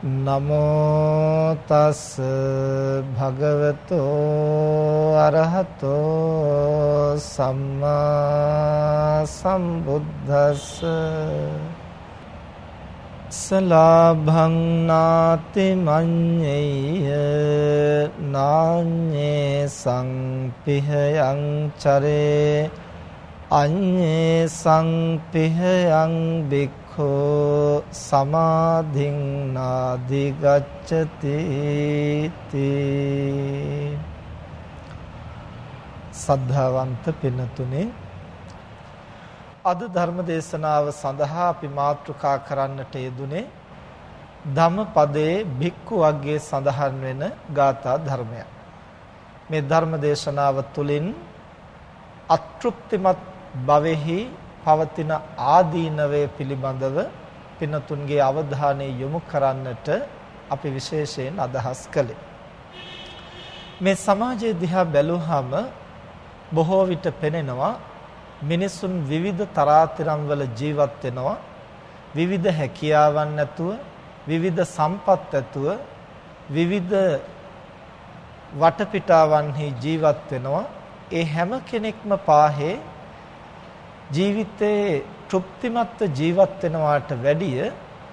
නමෝ තස් භගවතෝ අරහතෝ සම්මා සම්බුද්දස්ස. සලාභං නාති මඤ්ඤේය නාඤ්ඤේ සංපිහයං චරේ අඤ්ඤේ සංපිහයං බික් හෝ සමාධින් නාදි ගච්ඡති තී සද්ධාවන්ත පින්නතුනේ අද ධර්ම දේශනාව සඳහා අපි මාතෘකා කරන්නට යෙදුනේ ධම්මපදයේ භික්ඛු වර්ගයේ සඳහන් වෙන ගාථා ධර්මයක්. මේ ධර්ම දේශනාව තුළින් අතෘප්තිමත් භවෙහි පවතින ආදීනවය පිළිබඳව පින්නතුන්ගේ අවධානය යොමු කරන්නට අපි විශේෂයෙන් අදහස් කළේ. මේ සමාජය දිහා බැලුවහම බොහෝ විට පෙනෙනවා මිනිසුන් විවිධ තරාතිරම් වල ජීවත් වෙනවා විවිධ හැකියාවන් ඇතුව විවිධ සම්පත් ඇතුව විවිධ වටපිටාවන්හි ජීවත් වෙනවා ඒ හැම කෙනෙක්ම පාහේ ජීවිතේ තෘප්තිමත්ව ජීවත් වෙනවාට වැඩිය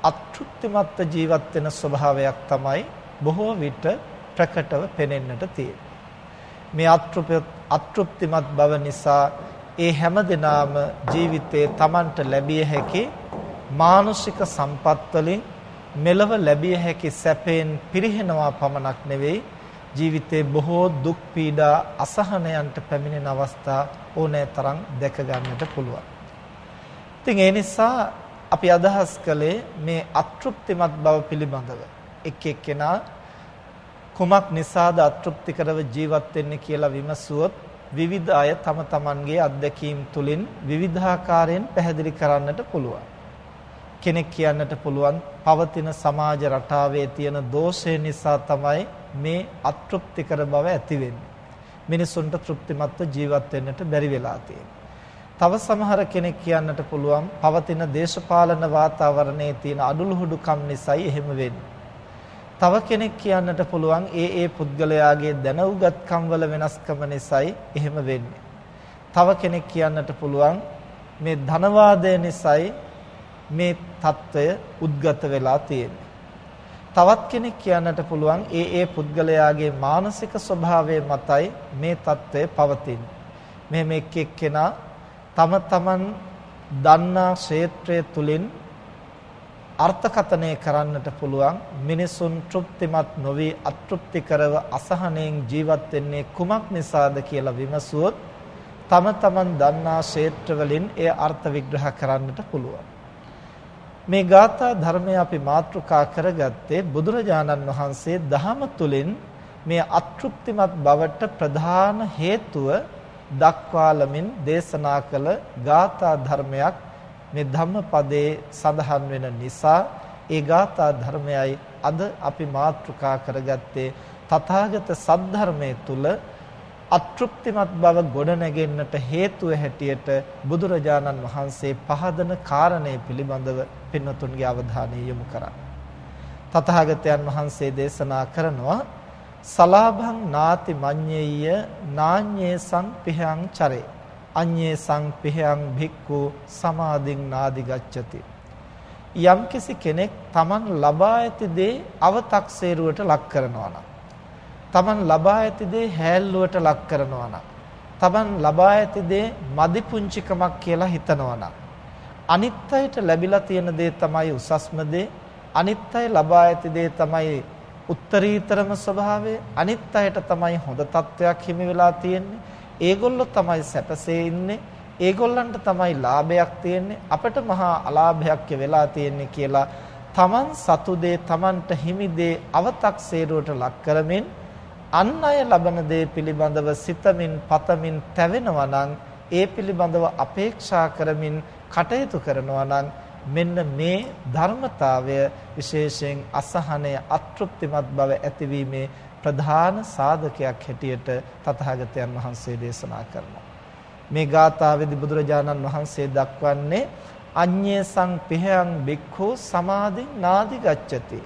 අතෘප්තිමත්ව ජීවත් වෙන ස්වභාවයක් තමයි බොහෝ විට ප්‍රකටව පෙනෙන්නට තියෙන්නේ. මේ අතෘප්තිමත් බව නිසා ඒ හැම දිනාම ජීවිතේ Tamanට ලැබිය හැකි මානසික සම්පත් වලින් මෙලව ලැබිය හැකි සැපයෙන් පිරිහෙනවා පමණක් නෙවෙයි ජීවිතේ බොහෝ දුක් පීඩා අසහනයන්ට පැමිණෙන අවස්ථා ඕනෑ තරම් දැක ගන්නට පුළුවන්. ඉතින් ඒ නිසා අපි අදහස් කළේ මේ අතෘප්තිමත් බව පිළිබඳව එක් එක්කෙනා කුමක් නිසාද අතෘප්තිකරව ජීවත් වෙන්නේ කියලා විමසුවොත් විවිධ අය තම තමන්ගේ අත්දැකීම් තුලින් විවිධාකාරයෙන් පැහැදිලි කරන්නට පුළුවන්. කෙනෙක් කියන්නට පුළුවන් පවතින සමාජ රටාවේ තියෙන දෝෂය නිසා තමයි මේ අතෘප්තිකර බව ඇති වෙන්නේ. මිනිසුන්ට තෘප්තිමත්ව ජීවත් වෙන්නට බැරි වෙලා තව සමහර කෙනෙක් කියන්නට පුළුවන් පවතින දේශපාලන වාතාවරණයේ තියෙන අඩලුහුඩුකම් නිසායි එහෙම වෙන්නේ. තව කෙනෙක් කියන්නට පුළුවන් ඒ ඒ පුද්ගලයාගේ දැනුගත්කම් වල වෙනස්කම නිසායි එහෙම වෙන්නේ. තව කෙනෙක් කියන්නට පුළුවන් මේ ධනවාදය නිසායි මේ తত্ত্বය උද්ගත වෙලා තියෙන්නේ. තවත් කෙනෙක් කියන්නට පුළුවන් ඒ ඒ පුද්ගලයාගේ මානසික ස්වභාවය මතයි මේ தত্ত্বය පවතින්නේ. මෙහෙම එක් එක්කෙනා තම තමන් දන්නා ක්ෂේත්‍රය තුලින් අර්ථකථනය කරන්නට පුළුවන් මිනිසුන් තෘප්තිමත් නොවි අතෘප්ති කරව අසහනෙන් ජීවත් වෙන්නේ කුමක් නිසාද කියලා විමසුවොත් තම තමන් දන්නා ක්ෂේත්‍රවලින් ඒ අර්ථ විග්‍රහ කරන්නට පුළුවන්. මේ ගාථා ධර්මය අපි මාතෘකා කරගත්තේ බුදුරජාණන් වහන්සේ දහම තුලින් මේ අතෘප්තිමත් බවට ප්‍රධාන හේතුව දක්වාලමින් දේශනා කළ ගාථා ධර්මයක් මේ ධම්මපදයේ සඳහන් වෙන නිසා ඒ ගාථා ධර්මයයි අද අපි මාතෘකා කරගත්තේ තථාගත සද්ධර්මයේ තුල අතෘප්තිමත් බව ගොඩනැගෙන්නට හේතුව හැටියට බුදුරජාණන් වහන්සේ පහදන කාරණය පිළිබඳව පින්නතුන්ගේ අවධානය යොමු කරා. තථාගතයන් වහන්සේ දේශනා කරනවා සලාභං නාති මඤ්ඤේය නාඤ්ඤේ සංපිහං චරේ අඤ්ඤේ සංපිහං භික්ඛු සමාධින් නාදි ගච්ඡති යම්කිසි කෙනෙක් Taman ලබා ඇති දේ අව탁සේරුවට ලක් කරනවා නම් Taman ලබා ඇති දේ හැල්ලුවට ලක් කරනවා නම් Taman ලබා ඇති දේ මදි පුංචිකමක් කියලා හිතනවා නම් අනිත් අයට ලැබිලා තියෙන දේ තමයි උසස්ම දේ අනිත් අය ලබා ඇති දේ තමයි උත්තරීතරම ස්වභාවය අනිත් අයට තමයි හොඳ තත්වයක් හිමි වෙලා තියෙන්නේ. ඒගොල්ලෝ තමයි සැපසේ ඉන්නේ. ඒගොල්ලන්ට තමයි ලාභයක් තියෙන්නේ. අපිට මහා අලාභයක් වෙලා තියෙන්නේ කියලා තමන් සතු දේ තමන්ට හිමි දේ අව탁සේරුවට ලක් කරමින් අන් අය ලබන දේ පිළිබඳව සිතමින් පතමින් තැවෙනවා නම් ඒ පිළිබඳව අපේක්ෂා කරමින් කටයුතු කරනවා නම් මෙන්න මේ ධර්මතාවය විශේෂයෙන් අසහනය අතෘප්තිමත් බව ඇතිවීමේ ප්‍රධාන සාධකයක් හැටියට තථාගතයන් වහන්සේ දේශනා කරනවා. මේ ගාථාවේදී බුදුරජාණන් වහන්සේ දක්වන්නේ අඤ්ඤේ සංපිහයන් බික්ඛු සමාධින් නාදි ගච්ඡති.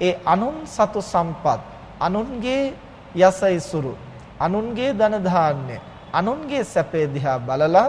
ඒ අනුන් සතු සම්පත් අනුන්ගේ යසයිසුරු අනුන්ගේ ධන ධාන්‍ය අනුන්ගේ සැපේ දිහා බලලා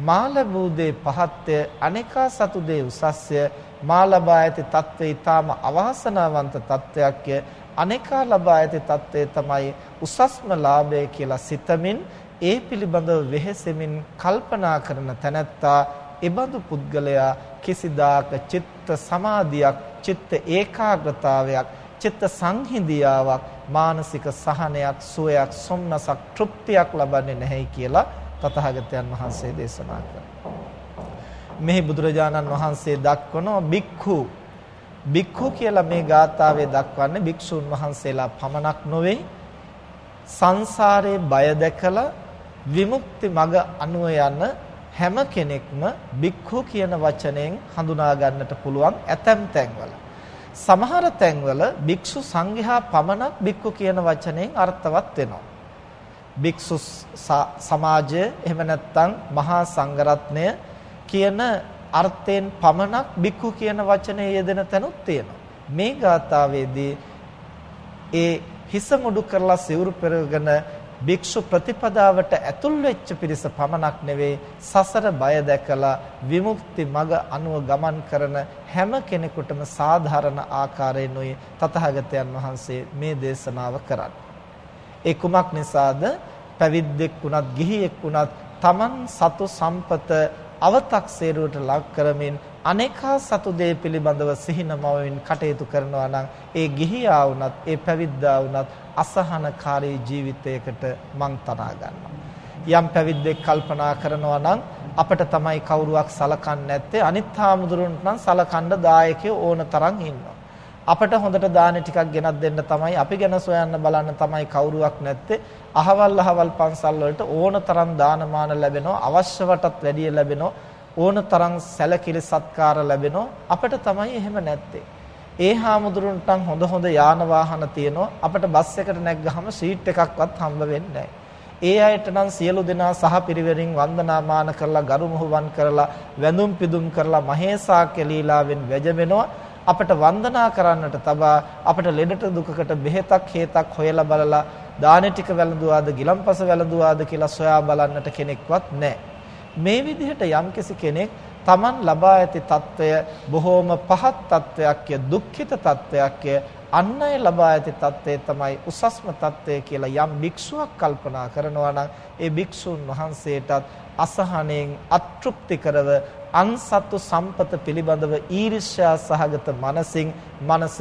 මා ලැබූ දේ පහත්ය අනේකා සතු දේ උසස්ය මා ලබා ඇති తත්වේ ඊටාම අවාසනාවන්ත තත්වයක්ය අනේකා ලබා ඇති తත්වේ තමයි උසස්ම ලාභය කියලා සිතමින් ඒ පිළිබඳව වෙහෙසෙමින් කල්පනා කරන තැනැත්තා එබඳු පුද්ගලයා කිසිදාක චිත්ත සමාධියක් චිත්ත ඒකාග්‍රතාවයක් චිත්ත සංහිඳියාවක් මානසික සහනයක් සුවයක් සොම්නසක් තෘප්තියක් ලබන්නේ නැහැ කියලා තථාගතයන් වහන්සේ දේශනා කරනවා. මෙහි බුදුරජාණන් වහන්සේ දක්වන බික්ඛු බික්ඛු කියලා මේ ගාථාවේ දක්වන්නේ භික්ෂුන් වහන්සේලා පමණක් නොවේ සංසාරේ බය දැකලා විමුක්ති මඟ අනුව යන හැම කෙනෙක්ම බික්ඛු කියන වචනයෙන් හඳුනා ගන්නට පුළුවන් ඇතැම් තැන්වල. සමහර තැන්වල භික්ෂු සංඝයා පමණක් බික්ඛු කියන වචනයෙන් අර්ථවත් වෙනවා. භික්ෂු සමාජය එහෙම නැත්නම් මහා සංඝරත්නය කියන අර්ථයෙන් පමණක් බික්ඛු කියන වචනේ යෙදෙන තැනුත් තියෙනවා. මේ ගාථාවේදී ඒ හිස මුඩු කරලා සිවුරු පෙරගෙන භික්ෂු ප්‍රතිපදාවට ඇතුල් වෙච්ච පිරිස පමණක් නෙවෙයි සසර බය දැකලා විමුක්ති මඟ අනුව ගමන් කරන හැම කෙනෙකුටම සාධාරණ ආකාරයෙන් උයි තථාගතයන් වහන්සේ මේ දේශනාව කරන්නේ. ඒ කුමක් නිසාද පැවිද්දෙක් වුණත් ගිහියෙක් වුණත් Taman සතු සම්පත අව탁සේරුවට ලක් කරමින් අනේකා සතු දේ පිළිබඳව සිහිනමවෙන් කටයුතු කරනවා නම් ඒ ගිහියා වුණත් ඒ පැවිද්දා වුණත් අසහනකාරී ජීවිතයකට මං තරහා ගන්නවා. යම් පැවිද්දෙක් කල්පනා කරනවා නම් අපිට තමයි කවුරුවක් සලකන්නේ නැත්තේ. අනිත් හාමුදුරන්ට නම් සලකන්න දායකයෝ ඕන තරම් ඉන්නවා. අපිට හොඳට දාන ටිකක් ගෙනත් දෙන්න තමයි අපි ගැන සොයන්න බලන්න තමයි කවුරුවක් නැත්තේ. අහවල් අහවල් පන්සල් වලට ඕන තරම් දානමාන ලැබෙනවා. අවශ්‍යවටත් වැඩිය ලැබෙනවා. ඕන තරම් සැලකිලි සත්කාර ලැබෙනවා. අපිට තමයි එහෙම නැත්තේ. ඒ හාමුදුරන්ට හොඳ හොඳ යාන වාහන තියෙනවා. අපිට බස් එකට නැග්ගහම සීට් එකක්වත් හම්බ වෙන්නේ ඒ අයට නම් සියලු දෙනා සහ පිරිවරින් වන්දනාමාන කරලා ගරුමුහුවන් කරලා වැඳුම් පිදුම් කරලා මහේසාක්‍ය ලීලාවෙන් වැජමෙනවා අපට වන්දනා කරන්නට තබා අපට ලෙඩට දුකකට බෙහෙතක් හේතක් හොයලා බලලා දානේ ටික වැළඳුවාද ගිලම්පස වැළඳුවාද කියලා සොයා බලන්නට කෙනෙක්වත් නැහැ. මේ විදිහට යම්කිසි කෙනෙක් Taman ලබා ඇති తত্ত্বය බොහෝම පහත් తত্ত্বයක්ය දුක්ඛිත తত্ত্বයක්ය අන් අය ලබා ඇති தත්ත්වය තමයි උසස්ම தත්ත්වය කියලා යම් භික්ෂුවක් කල්පනා කරනවා නම් ඒ භික්ෂුන් වහන්සේටත් අසහනෙන් අතෘප්ති කරව අන්සතු සම්පත පිළිබඳව ඊර්ෂ්‍යා සහගත මනසින් මනස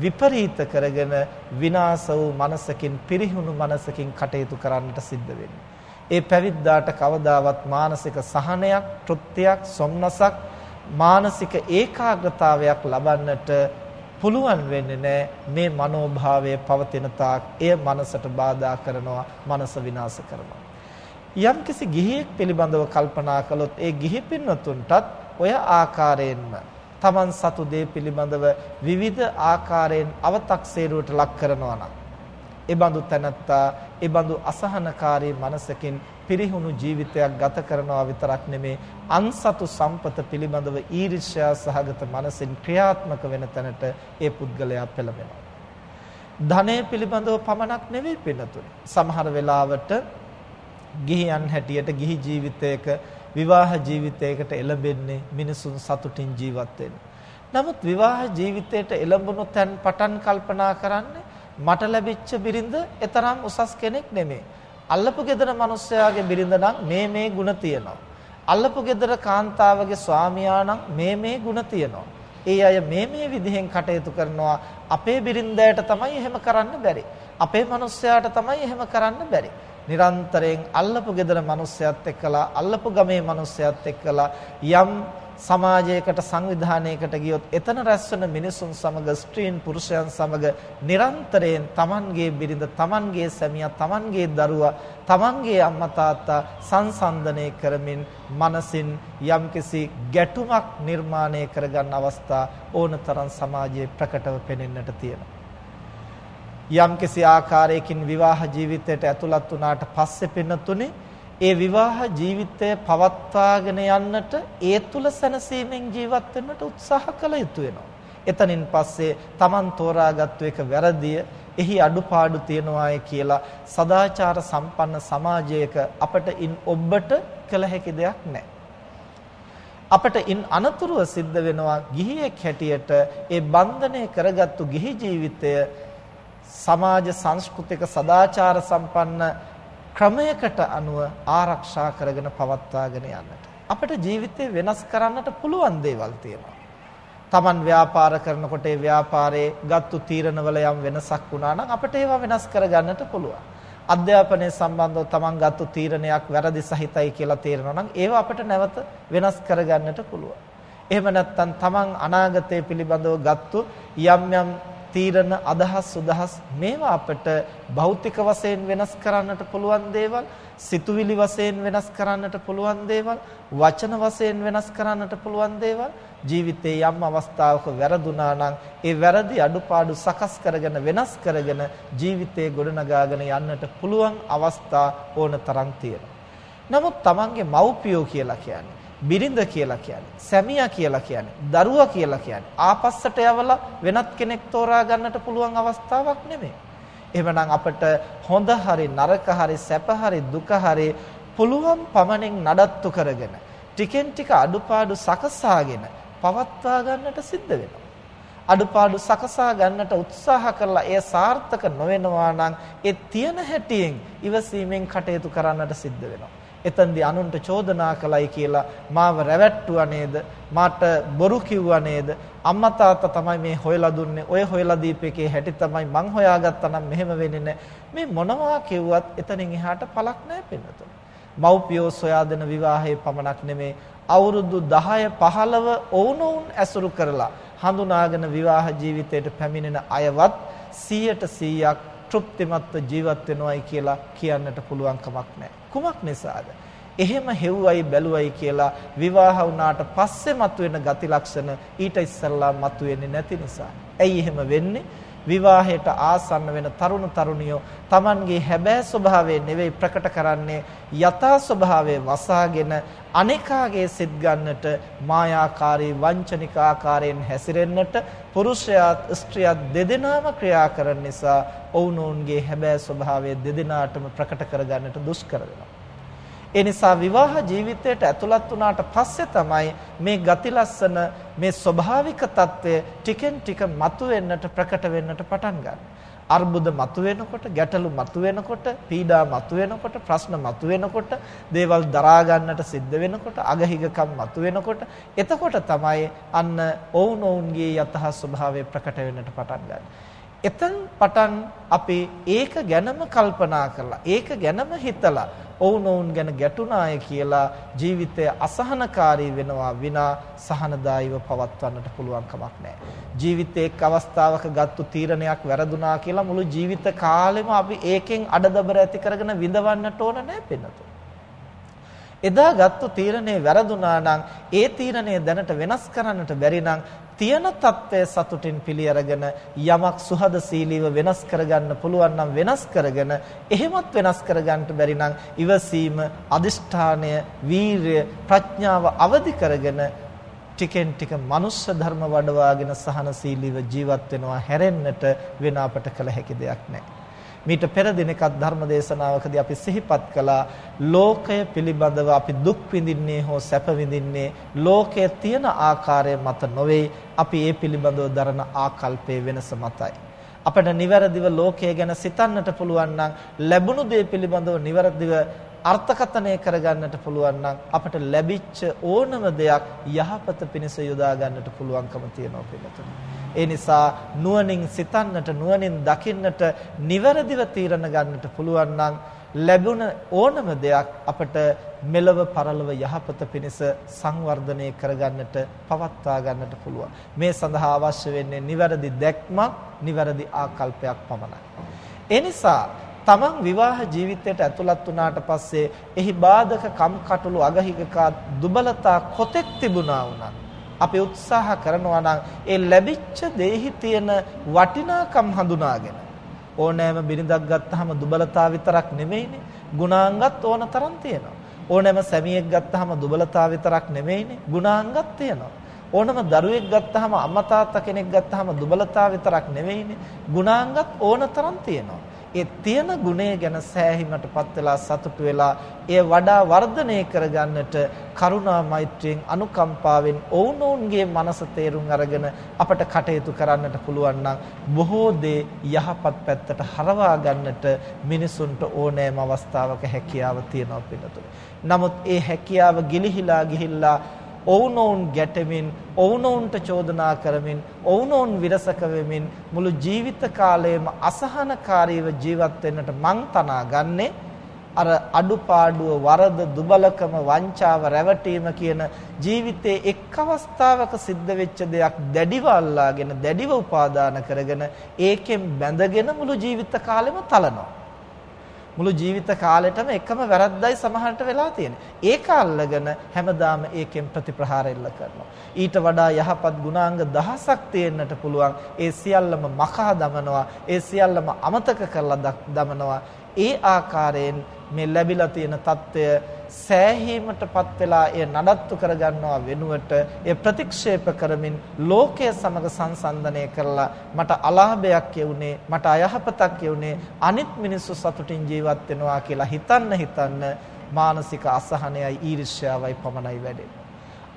විපරීත කරගෙන විනාශ වූ මනසකින් පිරිහුණු මනසකින් කටයුතු කරන්නට සිද්ධ වෙනවා ඒ පැවිද්දාට කවදාවත් මානසික සහනයක්, තෘප්තියක්, සොම්නසක්, මානසික ඒකාග්‍රතාවයක් ලබන්නට පුළුවන් වෙන්නේ නැහැ. මේ මනෝභාවය පවතින තාක් එය මනසට බාධා කරනවා මනස විනාශ කරනවා. යම්කිසි ගිහියෙක් පිළිබඳව කල්පනා කළොත් ඒ ගිහි පින්වතුන්ටත් ඔය ආකාරයෙන්ම Taman සතු දේ පිළිබඳව විවිධ ආකාරයෙන් අව탁සේරුවට ලක් කරනවා නම් ඒ බඳු තැනැත්තා ඒ බඳු අසහනකාරී මනසකින් පිරිහුණු ජීවිතයක් ගත කරනවා විතරක් නෙමේ අන්සතු සම්පත පිළිබඳව ඊර්ෂ්‍යා සහගත මනසින් ක්‍රියාත්මක වෙන තැනට ඒ පුද්ගලයා පෙළඹෙනවා. ධනය පිළිබඳව පමණක් නෙවෙයි පින්නතුනි. සමහර වෙලාවට ගිහියන් හැටියට ගිහි ජීවිතයක විවාහ ජීවිතයකට එළඹෙන්නේ මිනිසුන් සතුටින් ජීවත් නමුත් විවාහ ජීවිතයට එළඹුණු තැන් පටන් කල්පනා කරන්නේ මට ලැබිච්ච බිරිඳ එතරම් උසස් කෙනෙක් නෙමෙයි. අල්ලපු ගෙදර මිනිස්සයාගේ බිරිඳ නම් මේ මේ ಗುಣ තියෙනවා. අල්ලපු ගෙදර කාන්තාවගේ ස්වාමියා නම් මේ මේ ಗುಣ තියෙනවා. ඒ අය මේ මේ විදිහෙන් කටයුතු කරනවා අපේ බිරින්දයට තමයි එහෙම කරන්න බැරි. අපේ මිනිස්සයාට තමයි එහෙම කරන්න බැරි. නිරන්තරයෙන් අල්ලපු ගෙදර මිනිස්සයත් එක්කලා අල්ලපු ගමේ මිනිස්සයත් එක්කලා යම් සමාජයකට සංවිධානයකට ගියොත් එතන රැස්වෙන මිනිසුන් සමග ස්ත්‍රීන් පුරුෂයන් සමග නිරන්තරයෙන් Tamanගේ බිරිඳ Tamanගේ සැමියා Tamanගේ දරුවා Tamanගේ අම්මා තාත්තා සංසන්දනය කරමින් මනසින් යම්කිසි ගැටුමක් නිර්මාණය කරගන්න අවස්ථා ඕනතරම් සමාජයේ ප්‍රකටව පෙනෙන්නට තියෙනවා. යම්කිසි ආකාරයකින් විවාහ ජීවිතයට ඇතුළත් වුණාට පස්සේ පින්නතුනේ ඒ විවාහ ජීවිතය පවත්වාගෙන යන්නට ඒ තුල සැනසීමෙන් ජීවත් වෙන්නට උත්සාහ කළ යුතු වෙනවා. එතනින් පස්සේ Taman තෝරාගත්තු එක වැරදිය, එහි අඩුපාඩු තියනවාය කියලා සදාචාර සම්පන්න සමාජයක අපට ඉන් ඔබට කළ හැකි දෙයක් නැහැ. අපට ඉන් අනතුරුව සිද්ධ වෙනවා ගිහියෙක් හැටියට ඒ බන්ධනය කරගත්තු ගිහි ජීවිතය සමාජ සංස්කෘතික සදාචාර සම්පන්න ක්‍රමයකට අනුව ආරක්ෂා කරගෙන පවත්වාගෙන යන්නට අපිට ජීවිතේ වෙනස් කරන්නට පුළුවන් දේවල් තියෙනවා. Taman ව්‍යාපාර කරනකොට ඒ ව්‍යාපාරයේ ගත්තු තීරණවල යම් වෙනසක් වුණා නම් අපිට ඒවා වෙනස් කරගන්නට පුළුවන්. අධ්‍යාපනය සම්බන්ධව Taman ගත්තු තීරණයක් වැරදි සහිතයි කියලා තේරෙනවා නම් ඒවා අපිට නැවත වෙනස් කරගන්නට පුළුවන්. එහෙම නැත්නම් Taman අනාගතය පිළිබඳව ගත්තු යම් යම් තීරණ අදහස් සුදහස් මේවා අපට භෞතික වශයෙන් වෙනස් කරන්නට පුළුවන් දේවල් සිතුවිලි වශයෙන් වෙනස් කරන්නට පුළුවන් දේවල් වචන වශයෙන් වෙනස් කරන්නට පුළුවන් දේවල් ජීවිතයේ යම් අවස්ථාවක වැරදුනා නම් ඒ වැරදි අඩුපාඩු සකස් කරගෙන වෙනස් කරගෙන ජීවිතේ ගොඩනගාගෙන යන්නට පුළුවන් අවස්ථා ඕන තරම් තියෙනවා. නමුත් Tamange මව්පියෝ කියලා කියන්නේ බිරිඳ කියලා කියන්නේ සැමියා කියලා කියන්නේ දරුවා කියලා කියන්නේ ආපස්සට යවලා වෙනත් කෙනෙක් තෝරා ගන්නට පුළුවන් අවස්ථාවක් නෙමෙයි. එහෙමනම් අපිට හොඳ හරි නරක හරි සැප හරි දුක හරි පුළුවන් පමණින් නඩත්තු කරගෙන ටිකෙන් ටික අඩුපාඩු සකසාගෙන පවත්වා ගන්නට සිද්ධ වෙනවා. අඩුපාඩු සකසා ගන්නට උත්සාහ කරලා එය සාර්ථක නොවෙනවා නම් ඒ තියෙන හැටියෙන් ඉවසීමෙන් කටයුතු කරන්නට සිද්ධ වෙනවා. එතෙන්දී අනුන්ට චෝදනා කළයි කියලා මාව රැවට්ටුවා නේද? මාට බොරු කිව්වා නේද? අම්මා තාත්තා තමයි මේ හොයලා දුන්නේ. ඔය හොයලා දීපේකේ හැටි තමයි මං හොයාගත්තා නම් මෙහෙම වෙන්නේ නැහැ. මේ මොනවා කිව්වත් එතනින් එහාට පළක් නැහැ පින්නතුන. මව්පියෝ සොයා දෙන විවාහයේ පමණක් නෙමේ අවුරුදු 10 15 ඔවුනොවුන් ඇසුරු කරලා හඳුනාගෙන විවාහ ජීවිතයට පැමිණෙන අයවත් 100ට 100ක් තෘප්තිමත්ව ජීවත් වෙනවයි කියලා කියන්නට පුළුවන් කමක් නැහැ. කුමක් නිසාද? එහෙම හෙව්වයි බැලුවයි කියලා විවාහ වුණාට පස්සේ මතුවෙන ගති ලක්ෂණ ඊට ඉස්සෙල්ලා මතුවෙන්නේ නැති නිසා. ඇයි එහෙම වෙන්නේ? විවාහයට ආසන්න වෙන තරුණ තරුණියෝ Tamanගේ හැබෑ ස්වභාවය නෙවෙයි ප්‍රකට කරන්නේ යථා ස්වභාවය වසාගෙන අනේකාගේ සිත් ගන්නට මායාකාරී වංචනික ආකාරයෙන් හැසිරෙන්නට පුරුෂයාත් ස්ත්‍රියත් දෙදෙනාම ක්‍රියා කරන නිසා ඔවුනොවුන්ගේ හැබෑ ස්වභාවය දෙදෙනාටම ප්‍රකට කරගන්නට දුෂ්කර වෙනවා. ඒ නිසා විවාහ ජීවිතයට ඇතුළත් වුණාට පස්සේ තමයි මේ ගති ලස්සන මේ ස්වභාවික తත්වය ටිකෙන් ටික මතුවෙන්නට ප්‍රකට වෙන්නට පටන් ගන්න. අර්බුද මතුවෙනකොට, ගැටලු මතුවෙනකොට, පීඩා මතුවෙනකොට, ප්‍රශ්න මතුවෙනකොට, දේවල් දරා ගන්නට සිද්ධ වෙනකොට, අගහිගකම් මතුවෙනකොට, එතකොට තමයි අන්න ඔවුනොවුන්ගේ යතහ ස්වභාවය ප්‍රකට වෙන්නට පටන් ගන්නේ. එතෙන් පටන් අපි ඒක ගැනම කල්පනා කරලා ඒක ගැනම හිතලා ඔවුනොවුන් ගැන ගැටුණාය කියලා ජීවිතය අසහනකාරී වෙනවා විනා සහනදායීව පවත්වන්නට පුළුවන් කමක් නැහැ. ජීවිතේ එක් අවස්ථාවක ගත්තු තීරණයක් වැරදුනා කියලා මුළු ජීවිත කාලෙම අපි ඒකෙන් අඩදබර ඇති කරගෙන විඳවන්නට ඕන නැහැ පින්නතු. එදා ගත්තු තීරණේ වැරදුනා නම් ඒ තීරණය දැනට වෙනස් කරන්නට බැරි නම් තියෙන తත්වය සතුටින් පිළි අරගෙන යමක් සුහදශීලීව වෙනස් කරගන්න පුළුවන් නම් වෙනස් කරගෙන එහෙමත් වෙනස් කරගන්නට බැරි නම් ඉවසීම අදිෂ්ඨානය වීරය ප්‍රඥාව අවදි කරගෙන ටිකෙන් ටික මනුෂ්‍ය ධර්ම වඩවාගෙන සහනශීලීව ජීවත් වෙනවා හැරෙන්නට වෙන අපට කළ හැකි දෙයක් නැහැ. මීට පෙර දිනකත් ධර්ම දේශනාවකදී අපි සිහිපත් කළා ලෝකය පිළිබඳව අපි දුක් විඳින්නේ හෝ සැප විඳින්නේ ලෝකයේ තියෙන ආකාරය මත නොවේ අපි ඒ පිළිබඳව දරන ආකල්පයේ වෙනස මතයි. අපිට නිවැරදිව ලෝකය ගැන සිතන්නට පුළුවන් නම් ලැබුණු දේ පිළිබඳව නිවැරදිව අර්ථකථනය කරගන්නට පුළුවන් නම් අපට ලැබිච්ච ඕනම දෙයක් යහපත පිණිස යොදා ගන්නට පුළුවන්කම තියෙනවා පිළිතුරු. ඒ නිසා නුවණින් සිතන්නට නුවණින් දකින්නට නිවැරදිව තීරණ ගන්නට පුළුවන් නම් ලැබුණ ඕනම දෙයක් අපට මෙලව පරලව යහපත පිණිස සංවර්ධනය කරගන්නට පවත්වා ගන්නට පුළුවන්. මේ සඳහා අවශ්‍ය වෙන්නේ නිවැරදි දැක්මක්, නිවැරදි ආකල්පයක් පමණයි. ඒ නිසා තමන් විවාහ ජීවිතයට ඇතුළත් වුණාට පස්සේ එහි බාධක කම්කටොළු අගහිගකා දුබලතා කොතෙක් තිබුණා වුණත් අපි උත්සාහ කරනවා නම් ඒ ලැබිච්ච දෙහි තියෙන වටිනාකම් හඳුනාගෙන ඕනෑම බිරිඳක් ගත්තාම දුබලතා විතරක් නෙමෙයිනේ ගුණාංගත් ඕන තරම් තියෙනවා. ඕනෑම සැමියෙක් ගත්තාම දුබලතා විතරක් නෙමෙයිනේ ගුණාංගත් තියෙනවා. ඕනම දරුවෙක් ගත්තාම අම්මා තාත්තා කෙනෙක් ගත්තාම දුබලතා විතරක් නෙවෙයිනේ ගුණාංගත් ඕන තරම් තියෙනවා. ඒ තියෙන ගුණය ගැන සෑහීමටපත් වෙලා සතුටු වෙලා එය වඩා වර්ධනය කරගන්නට කරුණා මෛත්‍රියෙන් අනුකම්පාවෙන් ඔවුනොවුන්ගේ මනස තේරුම් අරගෙන අපට කටයුතු කරන්නට පුළුවන් නම් බොහෝ දේ යහපත් පැත්තට හරවා ගන්නට මිනිසුන්ට ඕනෑම අවස්ථාවක හැකියාව තියෙනවා පිළිතුරු. නමුත් ඒ හැකියාව ගිලිහිලා ගිහිල්ලා ඔවුනොවුන් ගැටෙමින් ඔවුනොවුන්ට චෝදනා කරමින් ඔවුනොවුන් විරසක වෙමින් මුළු ජීවිත කාලයම අසහනකාරීව ජීවත් වෙන්නට මං තනා ගන්නේ අර අඩුපාඩුව වරද දුබලකම වංචාව රැවටීම කියන ජීවිතයේ එක් අවස්ථාවක සිද්ධ වෙච්ච දෙයක් දැඩිව අල්ලාගෙන දැඩිව උපාදාන කරගෙන ඒකෙන් බැඳගෙන මුළු ජීවිත කාලෙම තලනවා. මුළු ජීවිත කාලෙටම එකම වැරද්දයි සමහරට වෙලා තියෙන්නේ. ඒක අල්ලගෙන හැමදාම ඒකෙන් ප්‍රතිප්‍රහාර එල්ල කරනවා. ඊට වඩා යහපත් ගුණාංග දහසක් තියෙන්නට පුළුවන්. ඒ සියල්ලම මකා දමනවා. ඒ සියල්ලම අමතක කරලා දමනවා. ඒ ආකාරයෙන් මේ ලැබිලා තියෙන తত্ত্বය සෑහීමටපත් වෙලා එය නඩත්තු කරගන්නවා වෙනුවට එය ප්‍රතික්ෂේප කරමින් ලෝකය සමග සංසන්දනය කරලා මට අලාභයක් යුනේ මට අයහපතක් යුනේ අනිත් මිනිස්සු සතුටින් ජීවත් වෙනවා කියලා හිතන්න හිතන්න මානසික අසහනයයි ඊර්ෂ්‍යාවයි පමණයි වැඩෙන්නේ.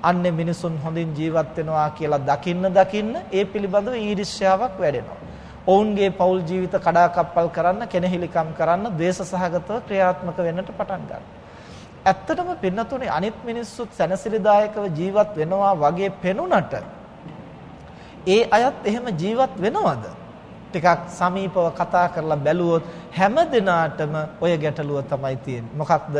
අන්නේ මිනිසුන් හොඳින් ජීවත් වෙනවා කියලා දකින්න දකින්න ඒ පිළිබඳව ඊර්ෂ්‍යාවක් වැඩෙනවා. ඔවුන්ගේ පෞල් ජීවිත කඩාකප්පල් කරන්න කෙනෙහිලිකම් කරන්න ද්වේෂ සහගතව ක්‍රියාත්මක වෙන්නට පටන් ගන්නවා. ඇත්තටම පින්නතුනේ අනිත් මිනිස්සුත් සැනසිලිදායකව ජීවත් වෙනවා වගේ පෙනුනට ඒ අයත් එහෙම ජීවත් වෙනවද? ටිකක් සමීපව කතා කරලා බැලුවොත් හැම දිනාටම ඔය ගැටලුව තමයි තියෙන්නේ. මොකක්ද?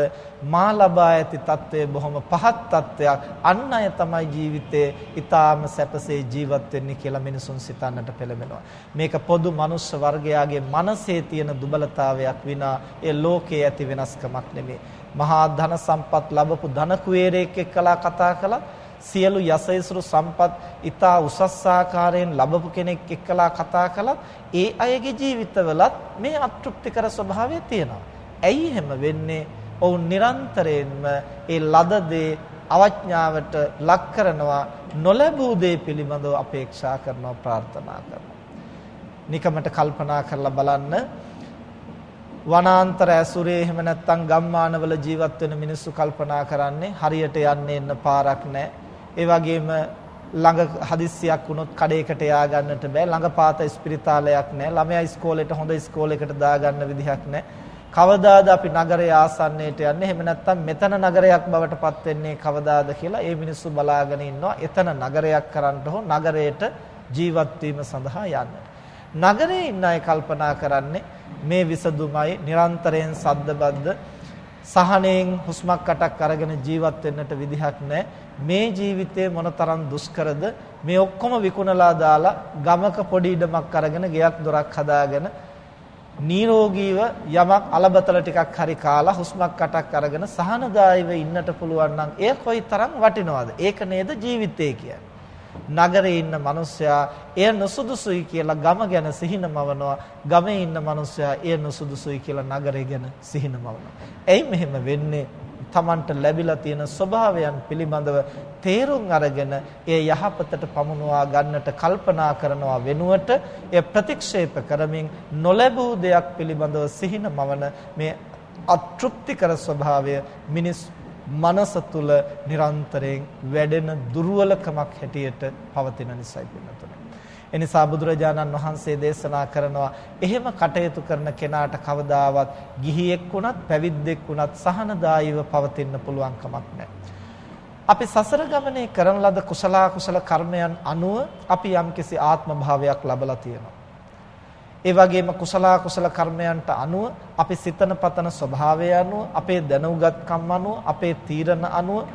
මා ලබා ඇති తත්වය බොහොම පහත් తත්වයක්. අන් අය තමයි ජීවිතේ ඊටාම සැපසේ ජීවත් වෙන්නේ කියලා මිනිසුන් සිතන්නට පෙළඹෙනවා. මේක පොදු මනුස්ස වර්ගයාගේ මනසේ තියෙන දුබලතාවයක් විනා ඒ ලෝකයේ ඇති වෙනස්කමක් නෙමෙයි. මහා ධන සම්පත් ලැබපු ධන කුවේරයෙක් එක්කලා කතා කළා සියලු යසයිසුරු සම්පත් ඊතා උසස් ආකාරයෙන් ලැබපු කෙනෙක් එක්කලා කතා කළත් ඒ අයගේ ජීවිතවලත් මේ අතෘප්තිකර ස්වභාවය තියෙනවා. ඇයි එහෙම වෙන්නේ? ඔවුන් නිරන්තරයෙන්ම ඒ ලද දේ අවඥාවට ලක් කරනවා නොලැබූ දේ පිළිබඳව අපේක්ෂා කරනවා ප්‍රාර්ථනා කරනවා. නිකමට කල්පනා කරලා බලන්න වනාන්තර ඇසුරේ එහෙම නැත්නම් ගම්මානවල ජීවත් වෙන මිනිස්සු කල්පනා කරන්නේ හරියට යන්න එන්න පාරක් නැහැ. ඒ වගේම ළඟ හදිස්සියක් වුණොත් කඩේකට යා ගන්නට බෑ. ළඟපාත ස්පිරිතාලයක් නැහැ. ළමයා ඉස්කෝලේට හොඳ ඉස්කෝලේකට දාගන්න විදිහක් නැහැ. කවදාද අපි නගරයේ ආසන්නයට යන්නේ? එහෙම නැත්නම් මෙතන නගරයක් බවට පත් වෙන්නේ කවදාද කියලා ඒ මිනිස්සු බලාගෙන ඉන්නවා. එතන නගරයක් කරන්න හෝ නගරයට ජීවත් වීම සඳහා යන්න. නගරේ ඉන්න අය කල්පනා කරන්නේ මේ විසදුමයි නිරන්තරයෙන් සද්දබද්ද සහනෙන් හුස්මක් අටක් අරගෙන ජීවත් වෙන්නට විදිහක් නැහැ. මේ ජීවිතේ මොනතරම් දුෂ්කරද මේ ඔක්කොම විකුණලා දාලා ගමක පොඩි ඉඩමක් අරගෙන ගෙයක් දොරක් හදාගෙන නිරෝගීව යමක් අලබතල ටිකක් හරි කාලා හුස්මක් අටක් අරගෙන සහනදායීව ඉන්නට පුළුවන් නම් එය කොයිතරම් වටිනවද? ඒක නේද ජීවිතය කියන්නේ. නගරේ ඉන්න මිනිස්සයා එය නුසුදුසුයි කියලා ගම ගැන සිහිනමවනවා. ගමේ ඉන්න මිනිස්සයා එය නුසුදුසුයි කියලා නගරේ ගැන සිහිනමවනවා. එයි මෙහෙම වෙන්නේ Tamanට ලැබිලා තියෙන ස්වභාවයන් පිළිබඳව තේරුම් අරගෙන ඒ යහපතට පමුණවා ගන්නට කල්පනා කරනවා වෙනුවට එය ප්‍රතික්ෂේප කරමින් නොලැබූ දෙයක් පිළිබඳව සිහිනමවන මේ අතෘප්තිකර ස්වභාවය මිනිස් මනස තුල නිරන්තරයෙන් වැඩෙන දුර්වලකමක් හැටියට පවතින නිසායි පින්නතුනේ. එනිසා බුදුරජාණන් වහන්සේ දේශනා කරනවා එහෙම කටයුතු කරන කෙනාට කවදාවත් ගිහියෙක් වුණත් පැවිද්දෙක් වුණත් සහනදායීව පවතින්න පුළුවන් කමක් නැහැ. අපි සසර ගමනේ කරන ලද කුසල කුසල කර්මයන් අනුව අපි යම්කිසි ආත්ම භාවයක් ලබලා තියෙනවා. ඒ වගේම කුසල කුසල කර්මයන්ට අනුව අපි සිතන පතන ස්වභාවය අනුව අපේ දැනුගත්කම් අනුව අපේ තීරණ අනුව